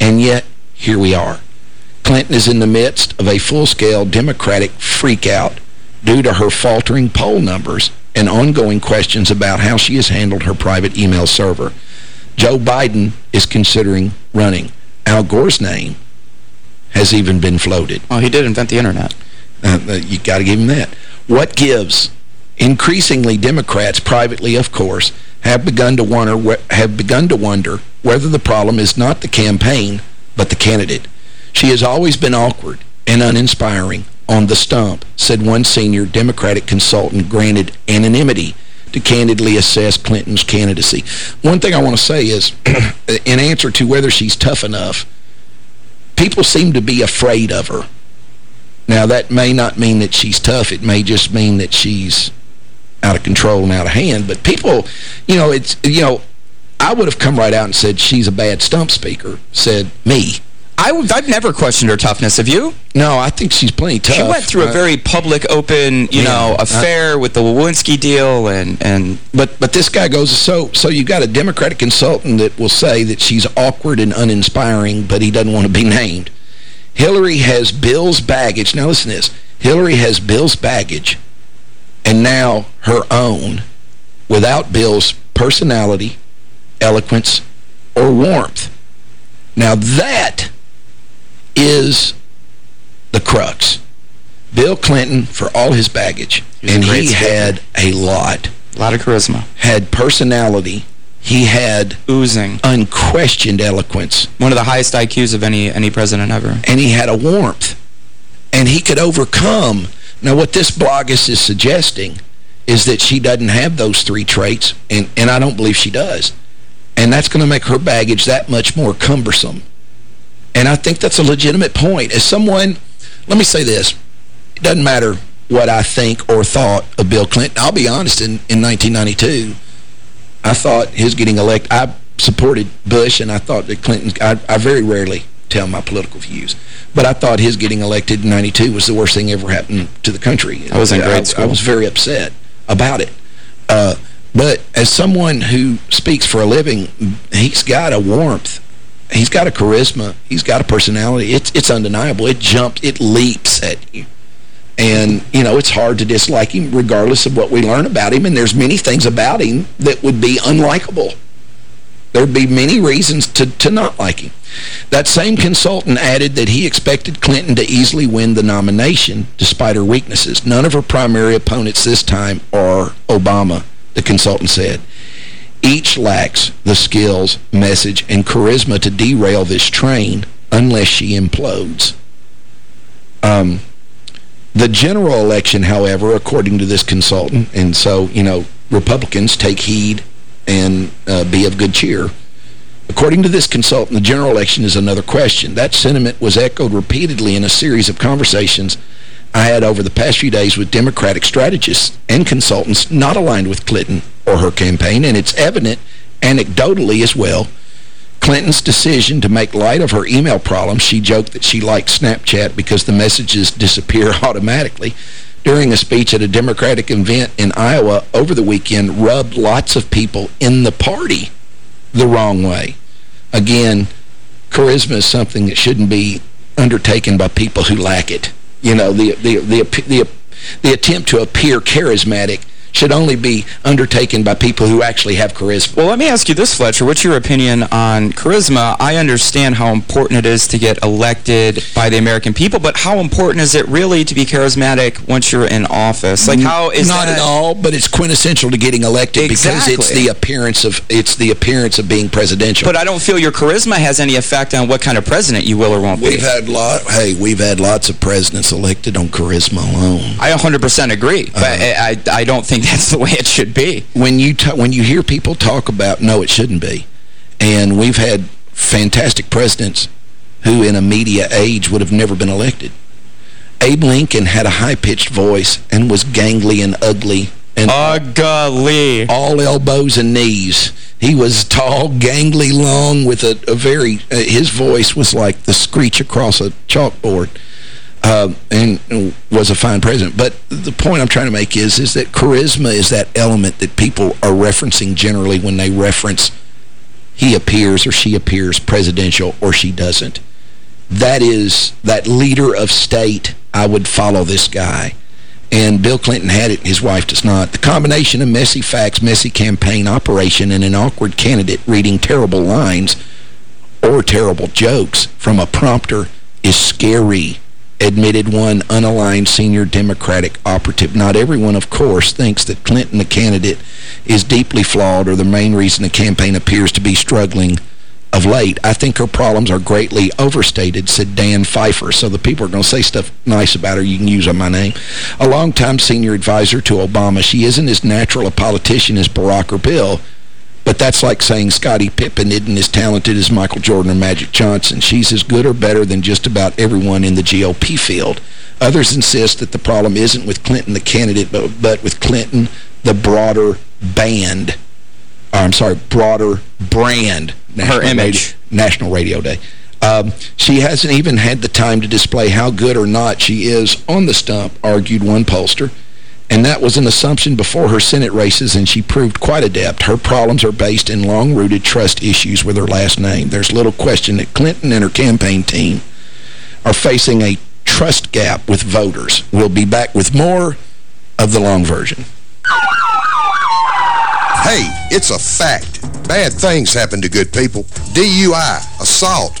And yet, here we are. Clinton is in the midst of a full-scale Democratic freakout due to her faltering poll numbers and ongoing questions about how she has handled her private email server. Joe Biden is considering running. Al Gore's name has even been floated. Well, he did invent the Internet. Uh, uh, you got to give him that. What gives? Increasingly, Democrats, privately of course, have begun to wonder have begun to wonder whether the problem is not the campaign, but the candidate. She has always been awkward and uninspiring on the stump, said one senior Democratic consultant granted anonymity to candidly assess Clinton's candidacy. One thing I want to say is, in answer to whether she's tough enough, people seem to be afraid of her. Now, that may not mean that she's tough. It may just mean that she's out of control and out of hand. But people, you know, it's, you know, I would have come right out and said she's a bad stump speaker, said me. I, have never questioned her toughness. Have you? No, I think she's plenty tough. She went through a very public, open, you Yeah. know, affair with the Lewinsky deal, and and But but this guy goes, so so you've got a Democratic consultant that will say that she's awkward and uninspiring, but he doesn't want to be named. Hillary has Bill's baggage. Now listen to this. Hillary has Bill's baggage and now her own without Bill's personality, eloquence, or warmth. Now that is the crux. Bill Clinton, for all his baggage, He and he speaker. had a lot, a lot of charisma, had personality, he had oozing, unquestioned eloquence, one of the highest IQs of any any president ever. and he had a warmth. And he could overcome. Now, what this bloggist is suggesting is that she doesn't have those three traits, and, and I don't believe she does. And that's going to make her baggage that much more cumbersome. And I think that's a legitimate point. As someone, let me say this, it doesn't matter what I think or thought of Bill Clinton. I'll be honest, in, in 1992, I thought his getting elected, I supported Bush, and I thought that Clinton, I, I very rarely tell my political views, but I thought his getting elected in 92 was the worst thing ever happened to the country. I was in grade I, school. I was very upset about it. Uh, but as someone who speaks for a living, he's got a warmth. He's got a charisma. He's got a personality. It's it's undeniable. It jumps. It leaps at you. And, you know, it's hard to dislike him regardless of what we learn about him. And there's many things about him that would be unlikable. There'd be many reasons to, to not like him. That same consultant added that he expected Clinton to easily win the nomination despite her weaknesses. None of her primary opponents this time are Obama, the consultant said. Each lacks the skills, message, and charisma to derail this train unless she implodes. Um, the general election, however, according to this consultant, and so, you know, Republicans take heed and uh, be of good cheer. According to this consultant, the general election is another question. That sentiment was echoed repeatedly in a series of conversations I had over the past few days with Democratic strategists and consultants not aligned with Clinton or her campaign, and it's evident anecdotally as well Clinton's decision to make light of her email problems, she joked that she liked Snapchat because the messages disappear automatically, during a speech at a Democratic event in Iowa over the weekend, rubbed lots of people in the party the wrong way. Again, charisma is something that shouldn't be undertaken by people who lack it. You know, the, the, the, the, the attempt to appear charismatic should only be undertaken by people who actually have charisma. Well, let me ask you this, Fletcher. What's your opinion on charisma? I understand how important it is to get elected by the American people, but how important is it really to be charismatic once you're in office? Like, how is Not that... at all, but it's quintessential to getting elected because it's the appearance of it's the appearance of being presidential. But I don't feel your charisma has any effect on what kind of president you will or won't be. We've had lot. Hey, we've had lots of presidents elected on charisma alone. I 100% agree, but. Uh-huh. I, I I don't think that's the way it should be. When you ta when you hear people talk about no, it shouldn't be, and we've had fantastic presidents who, in a media age, would have never been elected. Abe Lincoln had a high-pitched voice and was gangly and ugly and Ugly. all elbows and knees. He was tall, gangly, long, with a, a very, uh, his voice was like the screech across a chalkboard, uh, and was a fine president. But the point I'm trying to make is, is that charisma is that element that people are referencing generally when they reference he appears or she appears presidential or she doesn't. That is, that leader of state, I would follow this guy. And Bill Clinton had it, his wife does not. The combination of messy facts, messy campaign operation, and an awkward candidate reading terrible lines or terrible jokes from a prompter is scary, admitted one unaligned senior Democratic operative. Not everyone, of course, thinks that Clinton, the candidate, is deeply flawed or the main reason the campaign appears to be struggling of late. I think her problems are greatly overstated, said Dan Pfeiffer. So the people are going to say stuff nice about her. You can use on my name. A longtime senior advisor to Obama. She isn't as natural a politician as Barack or Bill, but that's like saying Scottie Pippen isn't as talented as Michael Jordan or Magic Johnson. She's as good or better than just about everyone in the GOP field. Others insist that the problem isn't with Clinton, the candidate, but, but with Clinton, the broader band. Or, I'm sorry, broader brand. Her image. Radio, National Radio Day. Um, she hasn't even had the time to display how good or not she is on the stump, argued one pollster. And that was an assumption before her Senate races, and she proved quite adept. Her problems are based in long-rooted trust issues with her last name. There's little question that Clinton and her campaign team are facing a trust gap with voters. We'll be back with more of the long version. Hey, it's a fact. Bad things happen to good people. DUI, assault,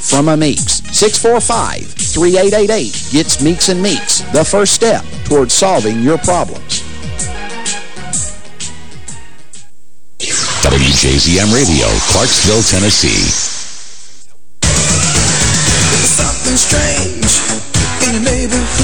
from a Meeks. 645-3888 gets Meeks & Meeks, the first step towards solving your problems. WJZM Radio, Clarksville, Tennessee. Something strange in the neighborhood.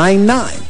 Nine nine.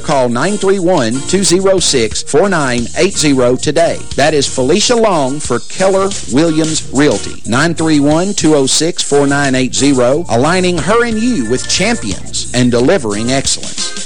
call 931-206-4980 today. That is Felicia Long for Keller Williams Realty. 931-206-4980, aligning her and you with champions and delivering excellence.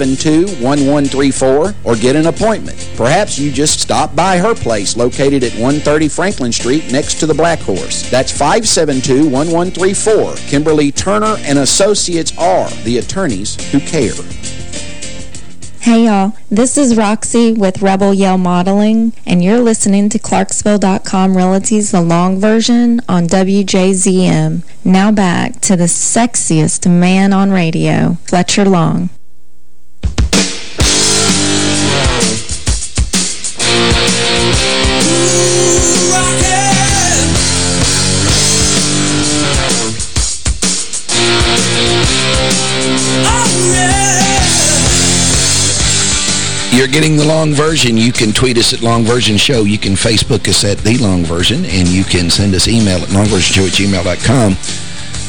572-1134 or get an appointment. Perhaps you just stop by her place located at 130 Franklin Street next to the Black Horse. That's 572-1134. Kimberly Turner and Associates are the attorneys who care. Hey y'all, this is Roxy with Rebel Yell Modeling, and you're listening to Clarksville.com Realty's The Long Version on WJZM. Now back to the sexiest man on radio, Fletcher Long. Getting the long version. You can tweet us at Long Version Show. You can Facebook us at The Long Version. And you can send us email at longversionshow at gmail.com.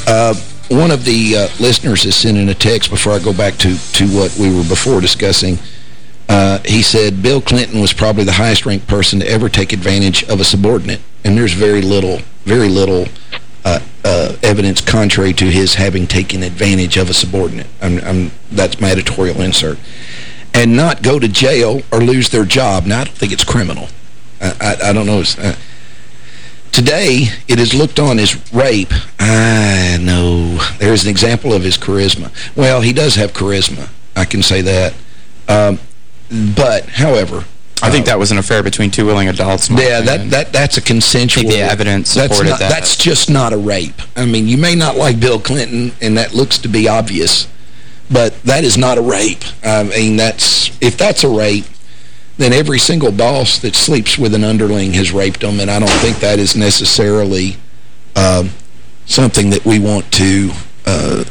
Uh, one of the uh, listeners is sending a text before I go back to, to what we were before discussing. Uh, he said Bill Clinton was probably the highest-ranked person to ever take advantage of a subordinate. And there's very little, very little uh, uh, evidence contrary to his having taken advantage of a subordinate. I'm, I'm, that's my editorial insert. And not go to jail or lose their job. Now, I don't think it's criminal. I, I, I don't know. Uh, today, it is looked on as rape. I know. There's an example of his charisma. Well, he does have charisma. I can say that. Um, but, however... I think that was an affair between two willing adults. Yeah, that, that that's a consensual... the evidence supported that's not, that. That's just not a rape. I mean, you may not like Bill Clinton, and that looks to be obvious, but that is not a rape. I mean, that's if that's a rape, then every single boss that sleeps with an underling has raped them, and I don't think that is necessarily um, something that we want to uh,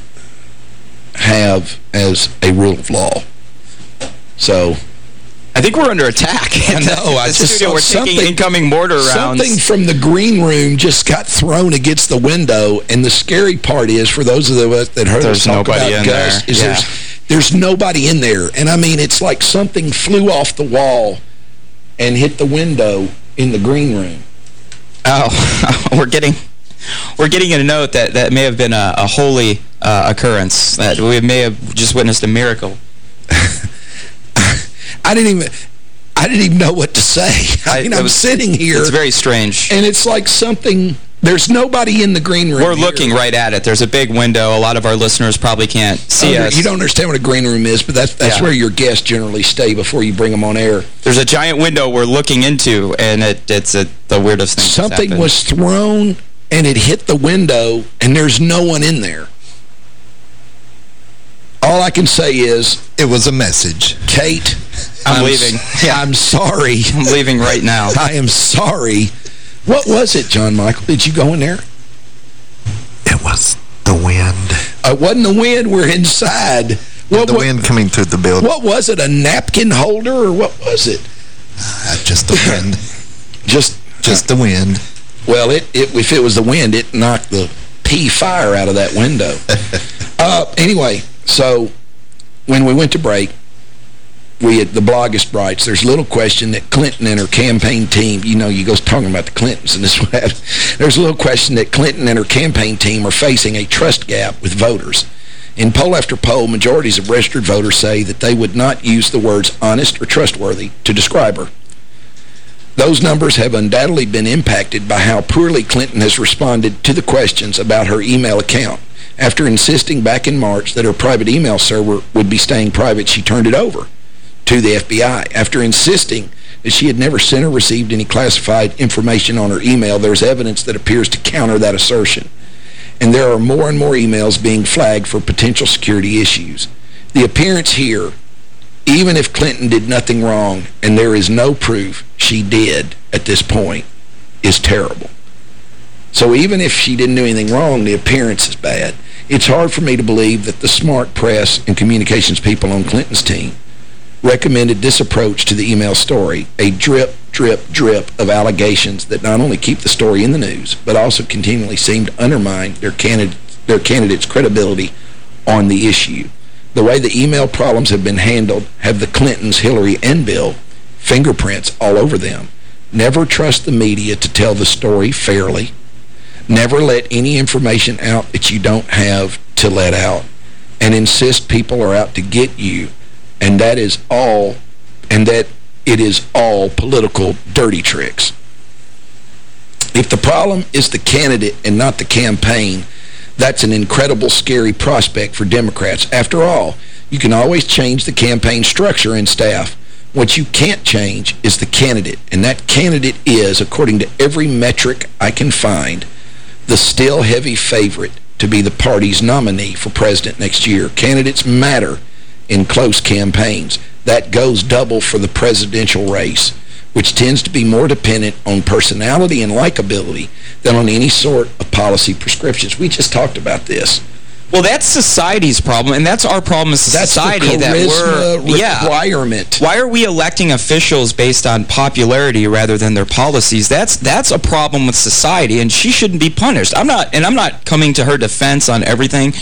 have as a rule of law. So... I think we're under attack. I know. I just studio, saw we're something, taking incoming mortar rounds. Something from the green room just got thrown against the window, and the scary part is, for those of us that heard there's us talk nobody about in Gus, there. is Yeah. there's, there's nobody in there. And I mean, it's like something flew off the wall and hit the window in the green room. Oh, we're getting we're getting a note that that may have been a, a holy uh, occurrence that we may have just witnessed a miracle. I didn't even... I didn't even know what to say. I, I- mean, it I'm was- sitting here, It's very strange. and it's like something... There's nobody in the green room We're here. looking right at it. There's a big window. A lot of our listeners probably can't see Under- us. You don't understand what a green room is, but that's that's Yeah. where your guests generally stay before you bring them on air. There's a giant window we're looking into, and it, it's a, the weirdest thing. Something was thrown, and it hit the window, and there's no one in there. All I can say is, It was a message. Kate, I'm s- leaving. Yeah. I'm sorry. I'm leaving right now. I am sorry. What was it, John Michael? Did you go in there? It was the wind. Uh, it wasn't the wind. We're inside. What, the what, wind coming through the building. what was it, a napkin holder, or what was it? Uh, just the wind. Just, just the wind. Well, it, it if it was the wind, it knocked the pea fire out of that window. uh, anyway, so when we went to break, we had the bloggist writes, there's little question that Clinton and her campaign team, you know, you go talking about the Clintons and this is what. There's little question that Clinton and her campaign team are facing a trust gap with voters. In poll after poll, majorities of registered voters say that they would not use the words honest or trustworthy to describe her. Those numbers have undoubtedly been impacted by how poorly Clinton has responded to the questions about her email account. After insisting back in March that her private email server would be staying private, she turned it over to the FBI. After insisting that she had never sent or received any classified information on her email, there's evidence that appears to counter that assertion. And there are more and more emails being flagged for potential security issues. The appearance here even if Clinton did nothing wrong, and there is no proof she did at this point, is terrible. So even if she didn't do anything wrong, the appearance is bad. It's hard for me to believe that the smart press and communications people on Clinton's team recommended this approach to the email story, a drip, drip, drip of allegations that not only keep the story in the news, but also continually seem to undermine their, candidate, their candidate's credibility on the issue. The way the email problems have been handled have the Clintons, Hillary, and Bill fingerprints all over them. Never trust the media to tell the story fairly. Never let any information out that you don't have to let out. And insist people are out to get you. And that is all, and that it is all political dirty tricks. If the problem is the candidate and not the campaign, that's an incredible, scary prospect for Democrats. After all, you can always change the campaign structure and staff. What you can't change is the candidate, and that candidate is, according to every metric I can find, the still heavy favorite to be the party's nominee for president next year. Candidates matter in close campaigns. That goes double for the presidential race, which tends to be more dependent on personality and likability than on any sort of policy prescriptions. We just talked about this. Well, that's society's problem, and that's our problem as a That's society that we're yeah. requirement. Why are we electing officials based on popularity rather than their policies? That's that's a problem with society, and she shouldn't be punished. I'm not, and I'm not coming to her defense on everything,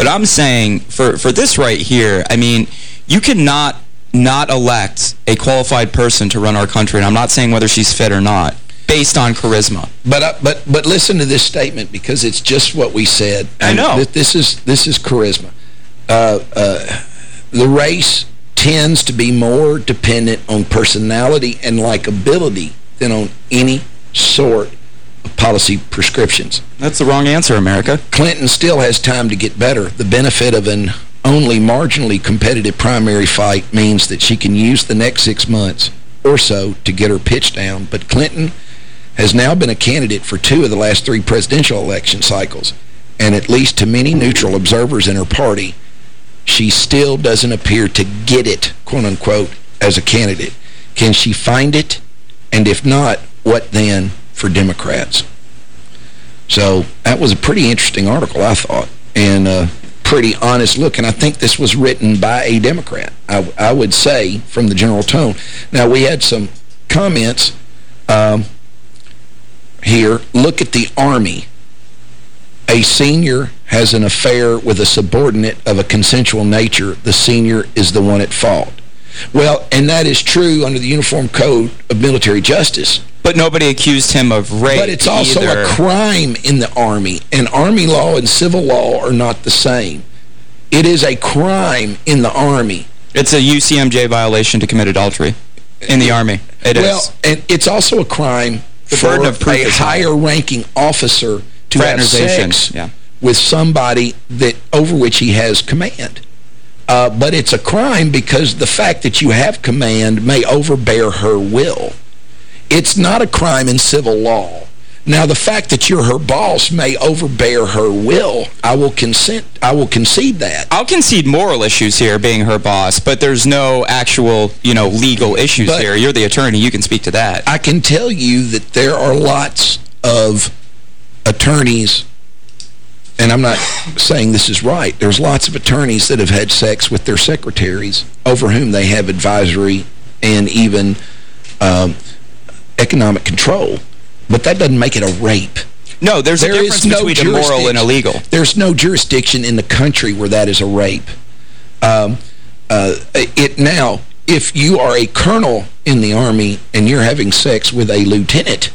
but I'm saying for for this right here, I mean, you cannot not elect a qualified person to run our country, and I'm not saying whether she's fit or not, based on charisma. But uh, but but listen to this statement because it's just what we said. I know. Th this is this is charisma. Uh, uh, the race tends to be more dependent on personality and likability than on any sort of policy prescriptions. That's the wrong answer, America. Clinton still has time to get better. The benefit of an only marginally competitive primary fight means that she can use the next six months or so to get her pitch down. But Clinton has now been a candidate for two of the last three presidential election cycles. And at least to many neutral observers in her party, she still doesn't appear to get it, quote-unquote, as a candidate. Can she find it? And if not, what then for Democrats? So that was a pretty interesting article, I thought, and a pretty honest look. And I think this was written by a Democrat, I, I would say, from the general tone. Now, we had some comments um, here. Look at the Army. A senior has an affair with a subordinate of a consensual nature. The senior is the one at fault. Well, and that is true under the Uniform Code of Military Justice. But nobody accused him of rape But it's also either. a crime in the Army, and Army law and civil law are not the same. It is a crime in the Army. It's a UCMJ violation to commit adultery in the Army. It is. well, and it's also a crime The for of a higher-ranking officer to have sex yeah. with somebody that over which he has command. Uh, but it's a crime because the fact that you have command may overbear her will. It's not a crime in civil law. Now, the fact that you're her boss may overbear her will. I will consent. I will concede that. I'll concede moral issues here, being her boss, but there's no actual, you know, legal issues But- here. You're the attorney. You can speak to that. I can tell you that there are lots of attorneys, and I'm not saying this is right, there's lots of attorneys that have had sex with their secretaries over whom they have advisory and even um, economic control. But that doesn't make it a rape. No, there's There a difference no between immoral and illegal. There's no jurisdiction in the country where that is a rape. Um, uh, it Now, if you are a colonel in the Army and you're having sex with a lieutenant,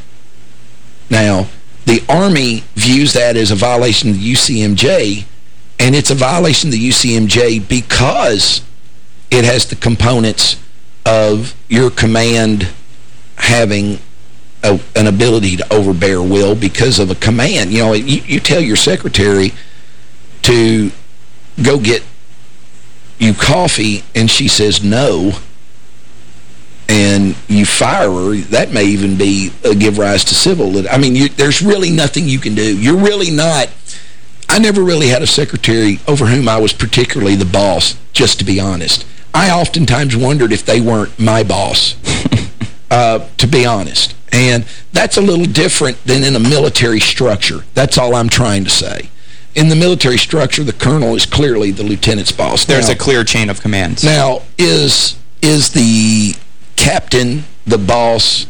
now, the Army views that as a violation of the UCMJ, and it's a violation of the UCMJ because it has the components of your command having a, an ability to overbear will because of a command. You know, you, you tell your secretary to go get you coffee, and she says no, and you fire her, that may even be give rise to civil. I mean, you, there's really nothing you can do. You're really not... I never really had a secretary over whom I was particularly the boss, just to be honest. I oftentimes wondered if they weren't my boss, uh, to be honest. And that's a little different than in a military structure. That's all I'm trying to say. In the military structure, the colonel is clearly the lieutenant's boss. There's Now- a clear chain of command. now, is is the captain the boss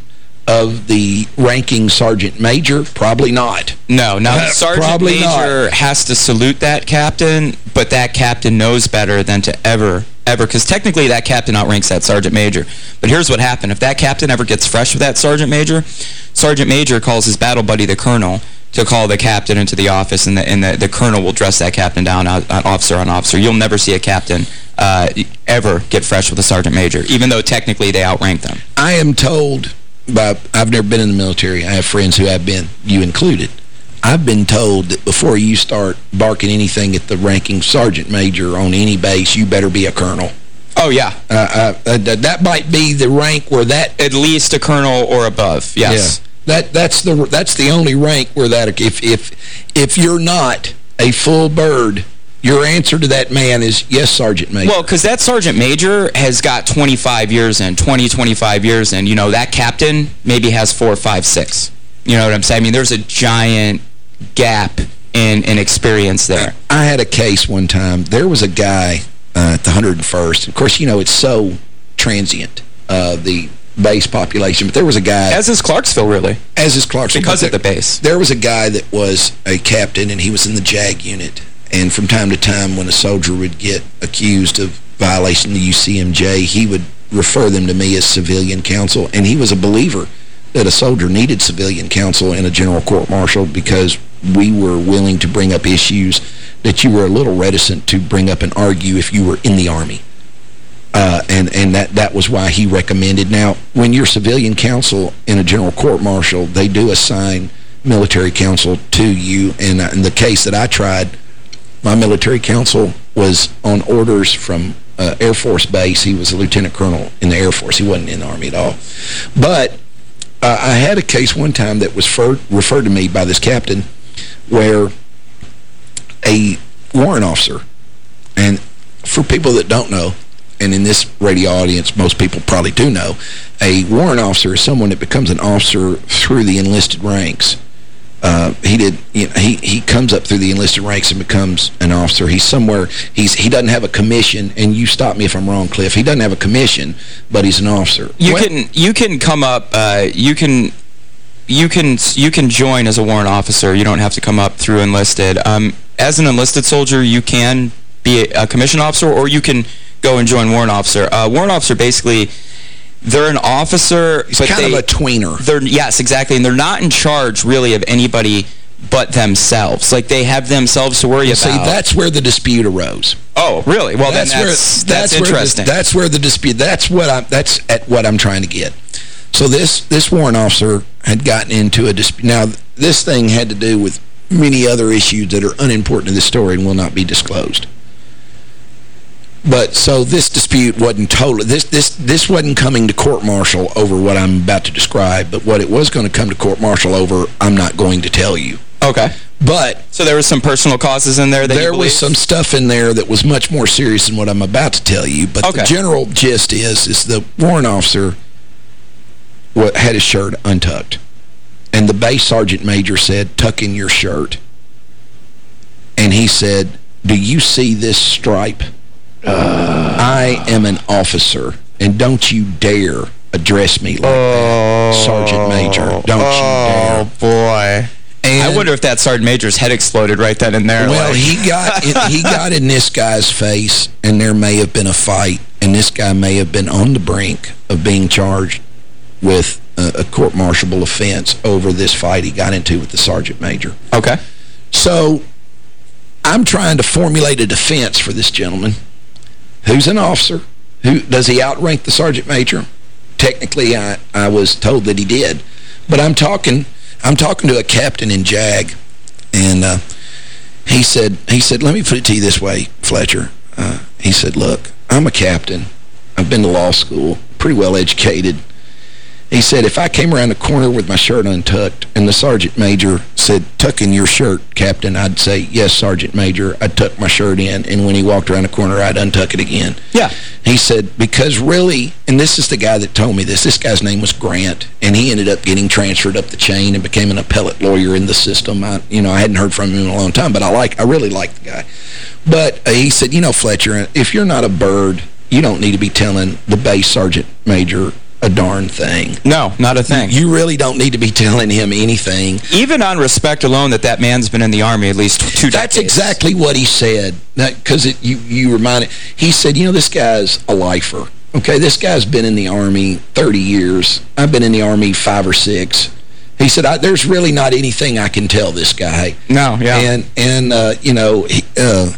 of the ranking sergeant major? Probably not. No, now Uh, sergeant probably major has to salute that captain, but that captain knows better than to ever, ever, because technically that captain outranks that sergeant major. But here's what happened. If that captain ever gets fresh with that sergeant major, sergeant major calls his battle buddy, the colonel, to call the captain into the office, and the, and the, the colonel will dress that captain down on, on officer on officer. You'll never see a captain uh, ever get fresh with a sergeant major, even though technically they outrank them. I am told by I've never been in the military. I have friends who have been, you included. I've been told that before you start barking anything at the ranking sergeant major on any base, you better be a colonel. Oh, yeah. Uh, uh, uh, that might be the rank where that... At least a colonel or above, yes. Yeah. That that's the that's the only rank where that if if if you're not a full bird, your answer to that man is yes, Sergeant Major. Well, because that sergeant major has got 25 years in, 20, 25 years in. You know, that captain maybe has four, five, six. You know what I'm saying? I mean, there's a giant gap in, in experience there. I had a case one time. There was a guy uh, at the 101st. Of course, you know, it's so transient, uh, the base population. But there was a guy... As is Clarksville, really. As is Clarksville. Because But of the base. There was a guy that was a captain, and he was in the JAG unit. And from time to time, when a soldier would get accused of violation of the UCMJ, he would refer them to me as civilian counsel. And he was a believer that a soldier needed civilian counsel in a general court-martial because we were willing to bring up issues that you were a little reticent to bring up and argue if you were in the Army. Uh, and and that, that was why he recommended. Now, when you're civilian counsel in a general court-martial, they do assign military counsel to you. And uh, in the case that I tried, my military counsel was on orders from uh, Air Force Base. He was a lieutenant colonel in the Air Force. He wasn't in the Army at all. But uh, I had a case one time that was referred to me by this captain where a warrant officer, and for people that don't know, and in this radio audience, most people probably do know, a warrant officer is someone that becomes an officer through the enlisted ranks. Uh, he did. You know, he he comes up through the enlisted ranks and becomes an officer. He's somewhere. He's he doesn't have a commission. And you stop me if I'm wrong, Cliff. He doesn't have a commission, but he's an officer. You can you can come up. Uh, you can you can you can join as a warrant officer. You don't have to come up through enlisted. Um, as an enlisted soldier, you can be a, a commissioned officer, or you can go and join warrant officer. Uh, warrant officer basically they're an officer. He's kind they, of a tweener. They're Yes, exactly. And they're not in charge, really, of anybody but themselves. Like, they have themselves to worry well, about. See, that's where the dispute arose. Oh, really? Well, that's that's, where, that's, that's interesting. Where the, that's where the dispute, that's what I'm, that's at what I'm trying to get. So this, this warrant officer had gotten into a dispute. Now, this thing had to do with many other issues that are unimportant to this story and will not be disclosed. But so this dispute wasn't totally this this this wasn't coming to court martial over what I'm about to describe, but what it was going to come to court martial over, I'm not going to tell you. Okay. But so there was some personal causes in there that there was some stuff in there that was much more serious than what I'm about to tell you. But okay. the general gist is is the warrant officer what had his shirt untucked, and the base sergeant major said, "Tuck in your shirt." And he said, "Do you see this stripe?" Uh, I am an officer, and don't you dare address me like oh, that, Sergeant Major. Don't oh, you dare. Oh, boy. And I wonder if that Sergeant Major's head exploded right then and there. Well, like. he got in, he got in this guy's face, and there may have been a fight, and this guy may have been on the brink of being charged with a, a court-martialable offense over this fight he got into with the Sergeant Major. Okay. So I'm trying to formulate a defense for this gentleman who's an officer. Who Does he outrank the sergeant major? Technically, I, I was told that he did. But I'm talking I'm talking to a captain in JAG, and uh, he said, he said, let me put it to you this way, Fletcher. Uh, he said, look, I'm a captain. I've been to law school, pretty well educated. He said, if I came around the corner with my shirt untucked and the sergeant major said, tuck in your shirt, Captain, I'd say, yes, Sergeant Major. I'd tuck my shirt in, and when he walked around the corner, I'd untuck it again. Yeah. He said, because really, and this is the guy that told me this, this guy's name was Grant, and he ended up getting transferred up the chain and became an appellate lawyer in the system. I, you know, I hadn't heard from him in a long time, but I like, I really like the guy. But uh, he said, you know, Fletcher, if you're not a bird, you don't need to be telling the base sergeant major a darn thing. No, not a thing. You really don't need to be telling him anything. Even on respect alone that that man's been in the Army at least two That's decades. exactly what he said. Because you, you reminded... He said, you know, this guy's a lifer. Okay, this guy's been in the Army 30 years. I've been in the Army five or six. He said, there's really not anything I can tell this guy. No, yeah. And, and uh, you know... He, uh,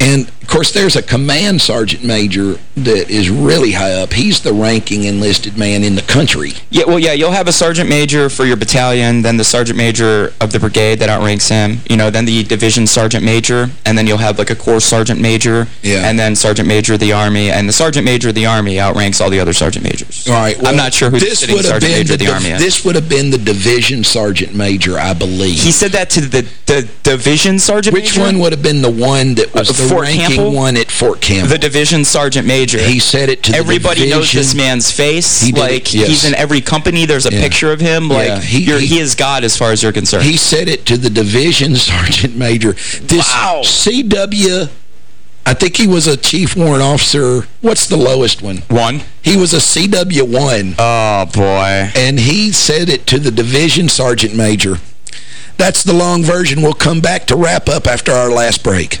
and, course, there's a command sergeant major that is really high up. He's the ranking enlisted man in the country. Yeah, well, yeah, you'll have a sergeant major for your battalion, then the sergeant major of the brigade that outranks him, you know, then the division sergeant major, and then you'll have like a corps sergeant major, yeah. and then sergeant major of the Army, and the sergeant major of the Army outranks all the other sergeant majors. All right. Well, I'm not sure who the sitting sergeant major the, of the Army is. This would have been the division sergeant major, I believe. He said that to the, the division sergeant major. Which major? one would have been the one that was uh, the ranking people. one at Fort Campbell. The division sergeant major. He said it to Everybody knows this man's face. He like, it, yes. he's in every company. There's a Yeah. picture of him. Like, Yeah, he- he- he is God as far as you're concerned. He said it to the division sergeant major. This Wow. CW, I think he was a chief warrant officer. What's the lowest one? One. He was a CW1. Oh, boy. And he said it to the division sergeant major. That's the long version. We'll come back to wrap up after our last break.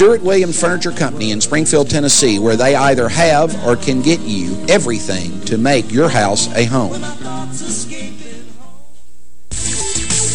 Stewart Williams Furniture Company in Springfield, Tennessee, where they either have or can get you everything to make your house a home.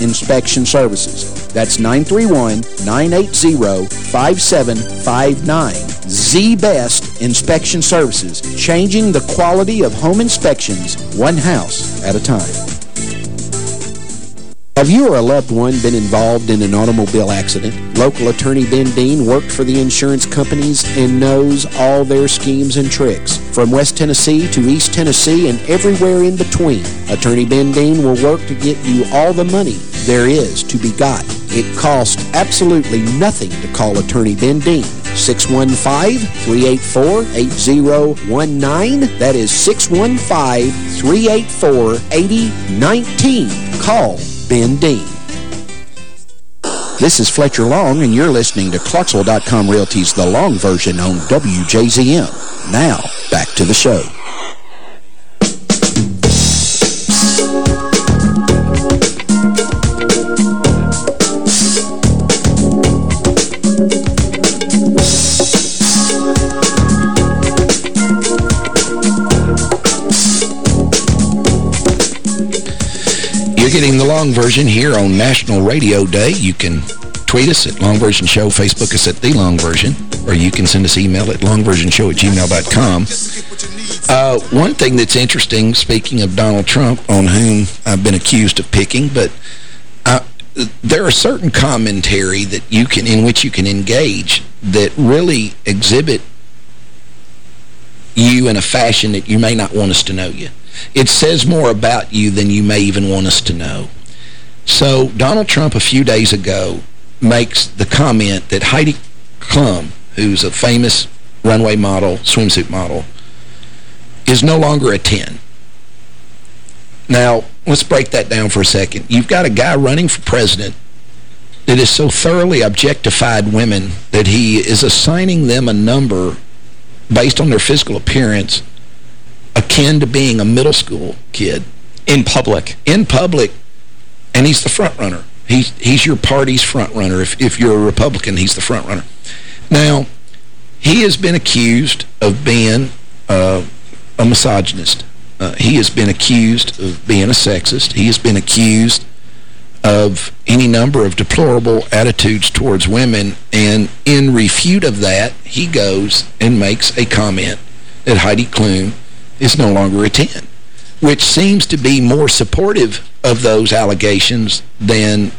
inspection services. That's 931-980-5759. The best inspection services, changing the quality of home inspections one house at a time. Have you or a loved one been involved in an automobile accident? Local attorney Ben Dean worked for the insurance companies and knows all their schemes and tricks. From West Tennessee to East Tennessee and everywhere in between, Attorney Ben Dean will work to get you all the money there is to be got. It costs absolutely nothing to call Attorney Ben Dean. 615-384-8019. That is 615-384-8019. Call Ben Dean. This is Fletcher Long, and you're listening to Clarksville.com Realty's The Long Version on WJZM. Now, back to the show. Getting the long version here on National Radio Day. You can tweet us at Long Version Show, Facebook us at The Long Version, or you can send us email at longversionshow at gmail.com. Uh, one thing that's interesting, speaking of Donald Trump, on whom I've been accused of picking, but uh, there are certain commentary that you can, in which you can engage that really exhibit you in a fashion that you may not want us to know you. It says more about you than you may even want us to know. So Donald Trump a few days ago makes the comment that Heidi Klum, who's a famous runway model, swimsuit model, is no longer a 10. Now, let's break that down for a second. You've got a guy running for president that is so thoroughly objectified women that he is assigning them a number based on their physical appearance akin to being a middle school kid. In public. In public, and he's the front runner. He's, he's your party's front runner. If, if you're a Republican, he's the front runner. Now, he has been accused of being uh, a misogynist. Uh, he has been accused of being a sexist. He has been accused of any number of deplorable attitudes towards women, and in refute of that, he goes and makes a comment that Heidi Klum is no longer a 10, which seems to be more supportive of those allegations than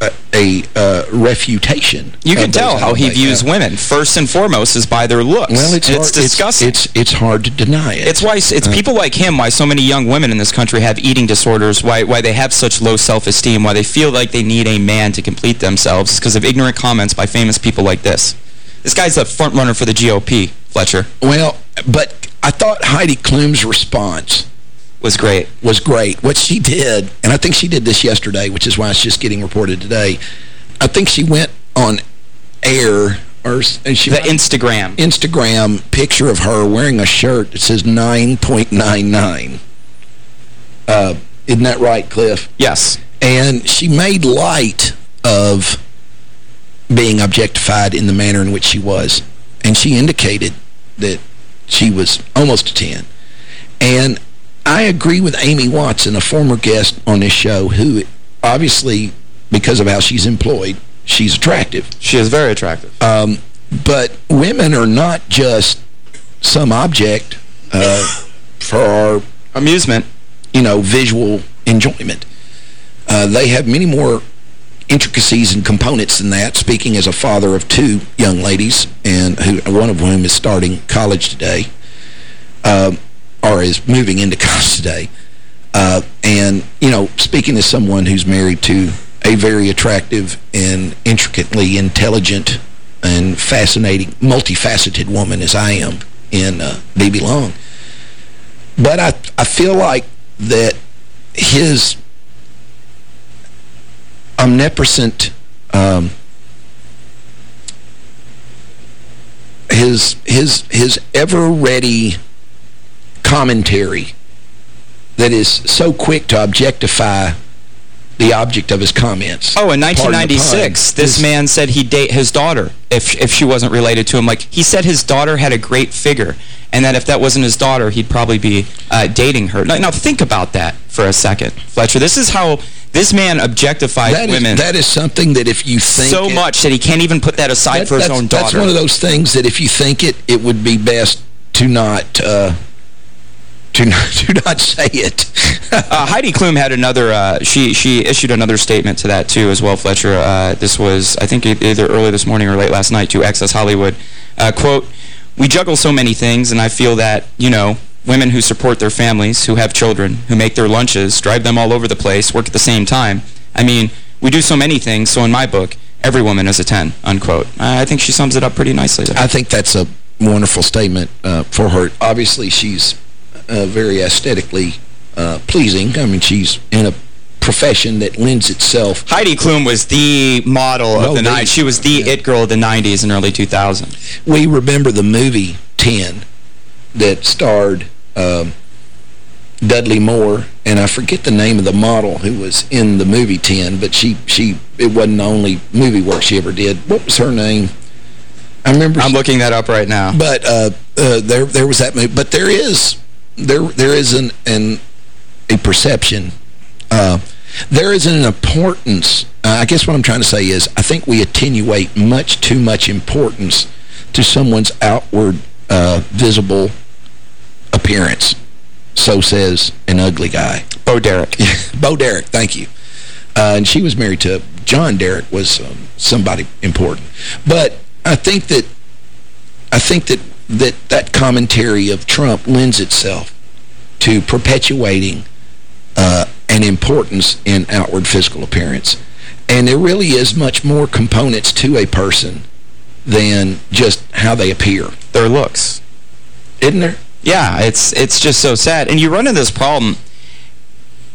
a, a uh, refutation. You can tell how he views women. First and foremost is by their looks. Well, it's, hard, it's disgusting. It's, it's, it's hard to deny it. It's why it's Uh, people like him, why so many young women in this country have eating disorders, why why they have such low self-esteem, why they feel like they need a man to complete themselves, because of ignorant comments by famous people like this. This guy's the front runner for the GOP, Fletcher. Well, but I thought Heidi Klum's response was great. Was great. What she did, and I think she did this yesterday, which is why it's just getting reported today. I think she went on air or and she The Instagram. Instagram picture of her wearing a shirt that says 9.99. Uh, isn't that right, Cliff? Yes. And she made light of being objectified in the manner in which she was. And she indicated that she was almost a 10. And I agree with Amy Watson, a former guest on this show, who obviously, because of how she's employed, she's attractive. She is very attractive. Um, but women are not just some object uh, for our amusement, you know, visual enjoyment. Uh, they have many more intricacies and components than that, speaking as a father of two young ladies, and who one of whom is starting college today, um, or is moving into college today. Uh, and, you know, speaking as someone who's married to a very attractive and intricately intelligent and fascinating, multifaceted woman as I am in uh, B.B. Long. But I, I feel like that his omnipresent, um, his, his, his ever-ready commentary that is so quick to objectify the object of his comments. Oh, in Pardon the pun. 1996, this Is- man said he'd date his daughter if if she wasn't related to him. Like, he said his daughter had a great figure, and that if that wasn't his daughter, he'd probably be uh, dating her. Now, now, think about that for a second, Fletcher. This is how this man objectifies That is- women that is something that if you think so it- much that he can't even put that aside That- for his own daughter. That's one of those things that if you think it, it would be best to not uh, to not to not say it. uh, Heidi Klum had another, uh, she she issued another statement to that too as well, Fletcher. Uh, this was, I think, either early this morning or late last night to Access Hollywood. Uh, quote, we juggle so many things, and I feel that, you know, women who support their families, who have children, who make their lunches, drive them all over the place, work at the same time. I mean, we do so many things, so in my book, every woman is a 10, unquote. Uh, I think she sums it up pretty nicely there. I think that's a wonderful statement uh, for her. Obviously, she's uh, very aesthetically uh, pleasing. I mean, she's in a profession that lends itself. Heidi Klum was the model No, of the night. She was the it girl of the 90s and early 2000s. We remember the movie 10 that starred um, Dudley Moore, and I forget the name of the model who was in the movie 10, but she, she it wasn't the only movie work she ever did. What was her name? I remember. I'm looking that up right now. But uh, uh, there there was that movie. But there is there there is an, an a perception. Uh, there is an importance. Uh, I guess what I'm trying to say is I think we attenuate much too much importance to someone's outward uh, visible appearance. So says an ugly guy. Bo Derek. Bo Derek, thank you. Uh, and she was married to John Derek was um, somebody important. But I think that I think that that that commentary of Trump lends itself to perpetuating uh, an importance in outward physical appearance. And there really is much more components to a person than just how they appear. their looks. Isn't there? Yeah, it's it's just so sad. And you run into this problem.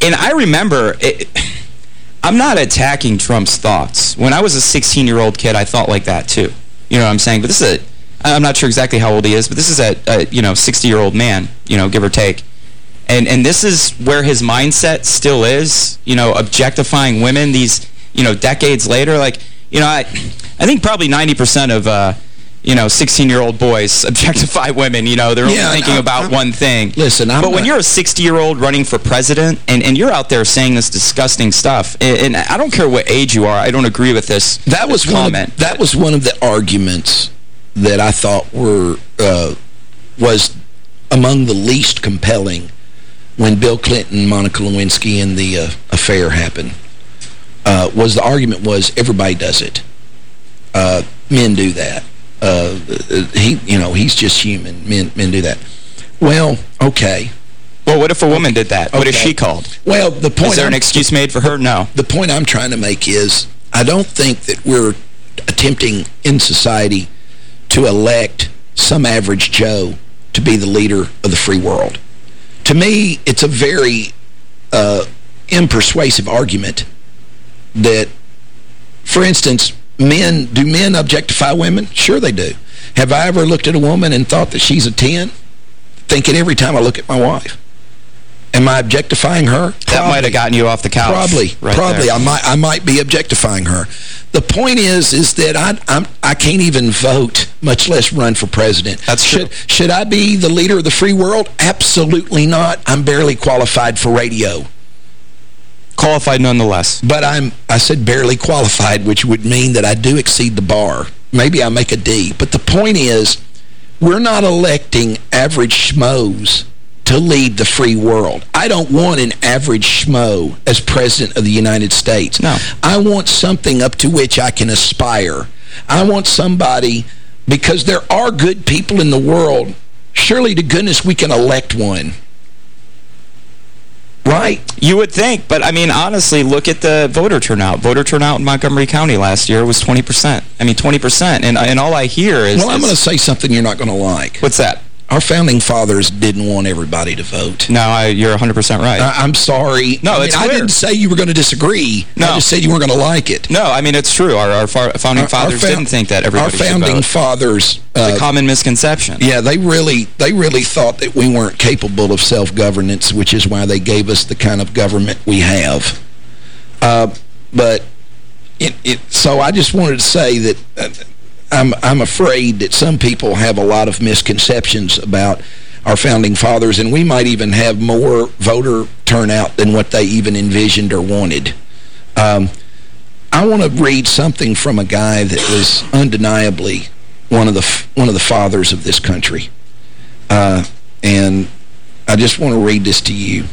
And I remember, it, I'm not attacking Trump's thoughts. When I was a 16-year-old kid, I thought like that too. You know what I'm saying? But this is a, I'm not sure exactly how old he is, but this is a, a you know, 60-year-old man, you know, give or take. And and this is where his mindset still is, you know, objectifying women these, you know, decades later. Like, you know, I, I think probably 90% of, uh, you know, 16-year-old boys objectify women. You know, they're Yeah, only thinking I'm- about I'm- one thing. Listen, I'm But when you're a 60-year-old running for president and, and you're out there saying this disgusting stuff, and, and I don't care what age you are, I don't agree with this That was this one of, that was one of the arguments that I thought were uh, was among the least compelling when Bill Clinton, Monica Lewinsky, and the uh, affair happened. Uh, was the argument was everybody does it. Uh, men do that. Uh, he, you know, he's just human. Men, men do that. Well, okay. Well, what if a woman did that? What is Okay. she called? Well, the point Is there an I'm- excuse made for her? No. the point I'm trying to make is I don't think that we're attempting in society to elect some average Joe to be the leader of the free world. To me, it's a very uh, impersuasive argument that, for instance, men, do men objectify women? Sure they do. Have I ever looked at a woman and thought that she's a 10? Thinking every time I look at my wife. Am I objectifying her? That might have gotten you off the couch. Probably, right probably. there. I might, I might be objectifying her. The point is, is that I, I'm, I can't even vote, much less run for president. That's should, true. Should I be the leader of the free world? Absolutely not. I'm barely qualified for radio. Qualified nonetheless. But I'm, I said barely qualified, which would mean that I do exceed the bar. Maybe I make a D. But the point is, we're not electing average schmoes to lead the free world. I don't want an average schmo as president of the United States. No. I want something up to which I can aspire. I want somebody, because there are good people in the world, surely to goodness we can elect one. Right? You would think, but I mean, honestly, look at the voter turnout. Voter turnout in Montgomery County last year was 20%. I mean, 20%. And, and all I hear is... Well, I'm going to say something you're not going to like. What's that? Our founding fathers didn't want everybody to vote. No, I, you're 100% right. I, I'm sorry. No, I mean, I didn't say you were going to disagree. No. I just said you weren't going to like it. no, I mean, it's true. Our, our far, founding Our- our fathers found- didn't think that everybody Our founding fathers, the uh, common misconception. yeah, they really, they really thought that we weren't capable of self-governance, which is why they gave us the kind of government we have. Uh, but it, it, so I just wanted to say that uh, I'm, I'm afraid that some people have a lot of misconceptions about our founding fathers, and we might even have more voter turnout than what they even envisioned or wanted. Um, I want to read something from a guy that was undeniably one of the one of the fathers of this country. Uh, and I just want to read this to you,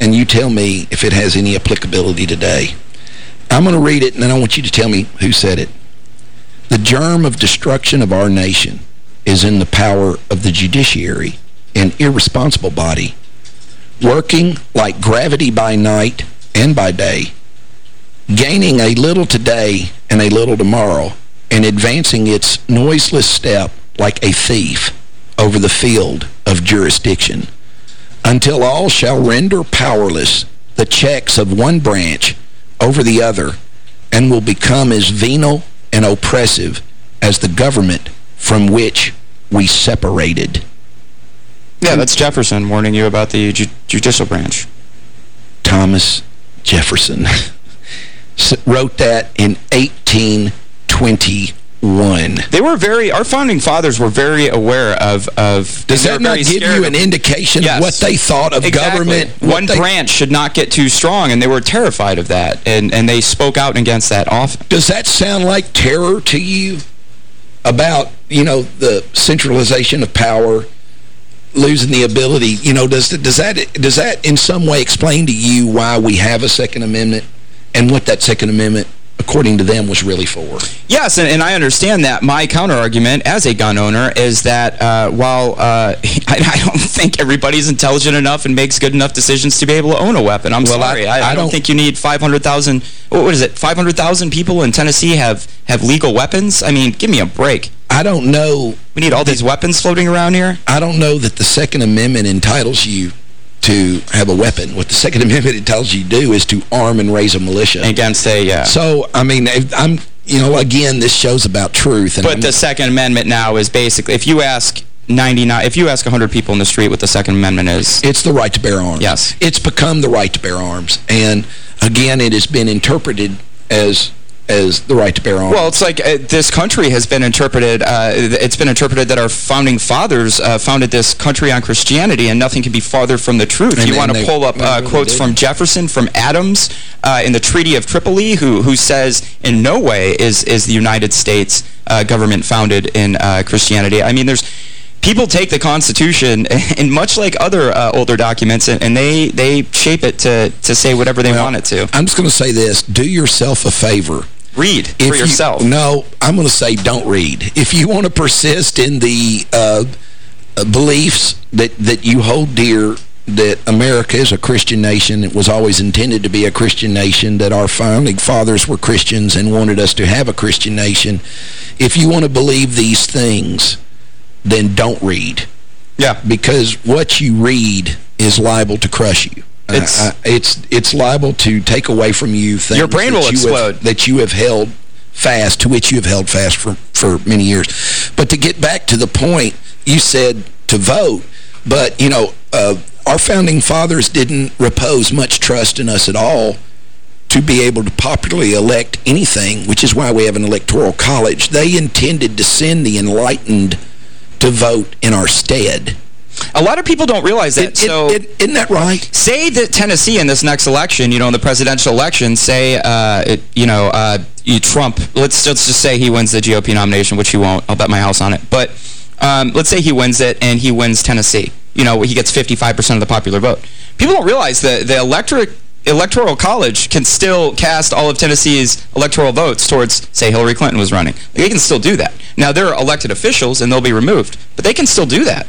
and you tell me if it has any applicability today. I'm going to read it, and then I want you to tell me who said it. The germ of destruction of our nation is in the power of the judiciary, an irresponsible body, working like gravity by night and by day, gaining a little today and a little tomorrow, and advancing its noiseless step like a thief over the field of jurisdiction, until all shall render powerless the checks of one branch over the other, and will become as venal and oppressive as the government from which we separated. Yeah, that's Jefferson warning you about the ju judicial branch. Thomas Jefferson wrote that in 1821. They were very, our founding fathers were very aware of, of Does that not give you an indication Yes. of what they thought of Exactly. government? One branch should not get too strong, and they were terrified of that, and, and they spoke out against that often. Does that sound like terror to you about, you know, the centralization of power, losing the ability, you know, does, that does, that, does that in some way explain to you why we have a Second Amendment and what that Second Amendment, according to them, was really for? Yes, and, and I understand that. My counter-argument as a gun owner is that uh, while uh, I, I don't think everybody's intelligent enough and makes good enough decisions to be able to own a weapon. I'm Well, sorry. I, I I don't don't- think you need 500,000, what is it, 500,000 people in Tennessee have, have legal weapons? I mean, give me a break. I don't know. We need all these weapons floating around here? I don't know that the Second Amendment entitles you to have a weapon. What the Second Amendment it tells you to do is to arm and raise a militia. Against a, yeah. So, I mean, if I'm, you know, again, this show's about truth. And but I'm, the Second Amendment now is basically, if you ask 99, if you ask 100 people in the street what the Second Amendment is. It's the right to bear arms. Yes. It's become the right to bear arms. And, again, it has been interpreted as as the right to bear arms. Well, it's like uh, this country has been interpreted, uh, it's been interpreted that our founding fathers uh, founded this country on Christianity, and nothing can be farther from the truth. And you want to pull up uh, really quotes did. from Jefferson, from Adams, uh, in the Treaty of Tripoli, who who says in no way is, is the United States uh, government founded in uh, Christianity. I mean, there's... People take the Constitution, and much like other uh, older documents, and, and they, they shape it to, to say whatever they Well, want it to. I'm just going to say this. Do yourself a favor. Read If for you- yourself. no, I'm going to say don't read. If you want to persist in the uh, uh, beliefs that, that you hold dear, that America is a Christian nation, it was always intended to be a Christian nation, that our founding fathers were Christians and wanted us to have a Christian nation, if you want to believe these things, then don't read. Yeah. Because what you read is liable to crush you. It's- Uh, uh, it's it's liable to take away from you things Your brain that will you have- explode. that you have held fast, to which you have held fast for, for many years. But to get back to the point, you said to vote, but, you know, uh, our founding fathers didn't repose much trust in us at all to be able to popularly elect anything, which is why we have an electoral college. They intended to send the enlightened to vote in our stead. A lot of people don't realize that. It- so it- isn't that right? Say that Tennessee in this next election, you know, in the presidential election, say, uh, it, you know, uh, you Trump, let's, let's just say he wins the GOP nomination, which he won't. I'll bet my house on it. But um, let's say he wins it and he wins Tennessee. You know, he gets 55% of the popular vote. People don't realize that the electorate Electoral College can still cast all of Tennessee's electoral votes towards, say, Hillary Clinton was running. They can still do that. Now, they're elected officials, and they'll be removed. But they can still do that.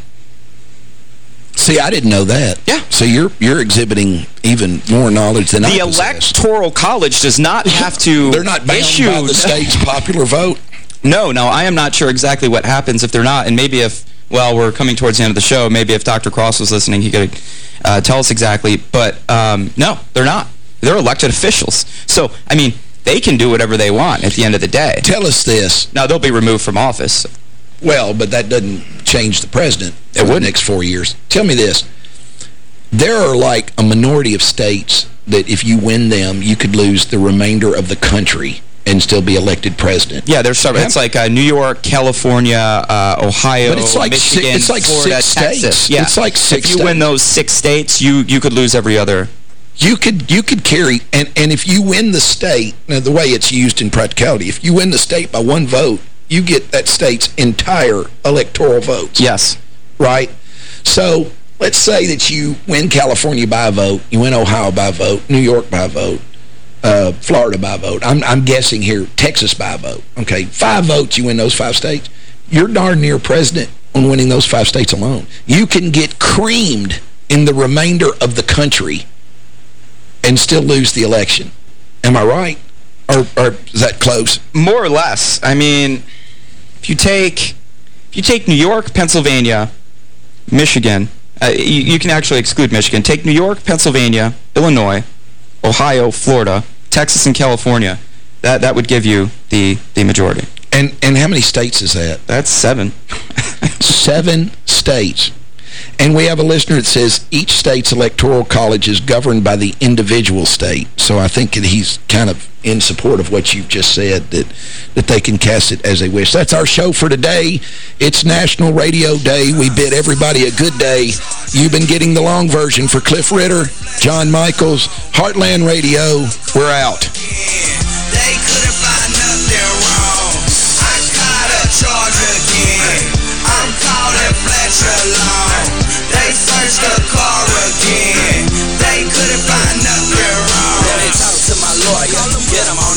See, I didn't know that. Yeah. So you're you're exhibiting even more knowledge than I The. Electoral College does not have to They're not bound issue by the state's popular vote. No, no, I am not sure exactly what happens if they're not. And maybe if, well, we're coming towards the end of the show, maybe if Dr. Cross was listening, he could uh, tell us exactly. But um, no, they're not. They're elected officials. So, I mean, they can do whatever they want at the end of the day. Tell us this. Now, they'll be removed from office. Well, but that doesn't change the president It for the next four years. Tell me this. There are like a minority of states that if you win them, you could lose the remainder of the country and still be elected president. Yeah, there's some, it's like uh, New York, California, uh, Ohio, But it's like six- Michigan, it's like Florida, six Texas. states. Yeah. It's like six If you win those six states, you you could lose every other. You could you could carry and and if you win the state, now the way it's used in practicality, if you win the state by one vote, you get that state's entire electoral votes. Yes. Right? So, let's say that you win California by a vote, you win Ohio by a vote, New York by a vote, uh, Florida by a vote. I'm, I'm guessing here, Texas by a vote. Okay, five votes, you win those five states. You're darn near president on winning those five states alone. You can get creamed in the remainder of the country and still lose the election. Am I right? Or, or is that close? More or less. I mean, if you take if you take New York, Pennsylvania, Michigan, uh, you, you can actually exclude Michigan. Take New York, Pennsylvania, Illinois, Ohio, Florida, Texas, and California. That that would give you the the majority. And and how many states is that? That's seven. Seven states. And we have a listener that says each state's electoral college is governed by the individual state. So I think that he's kind of in support of what you've just said, that, that they can cast it as they wish. That's our show for today. It's National Radio Day. We bid everybody a good day. You've been getting the long version for Cliff Ritter, John Michaels, Heartland Radio. We're out. A charge again. I'm calling Fletcher Long. They searched the car again. They couldn't find nothing wrong. Let me talk to my lawyer. Get him on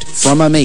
from a Meeks.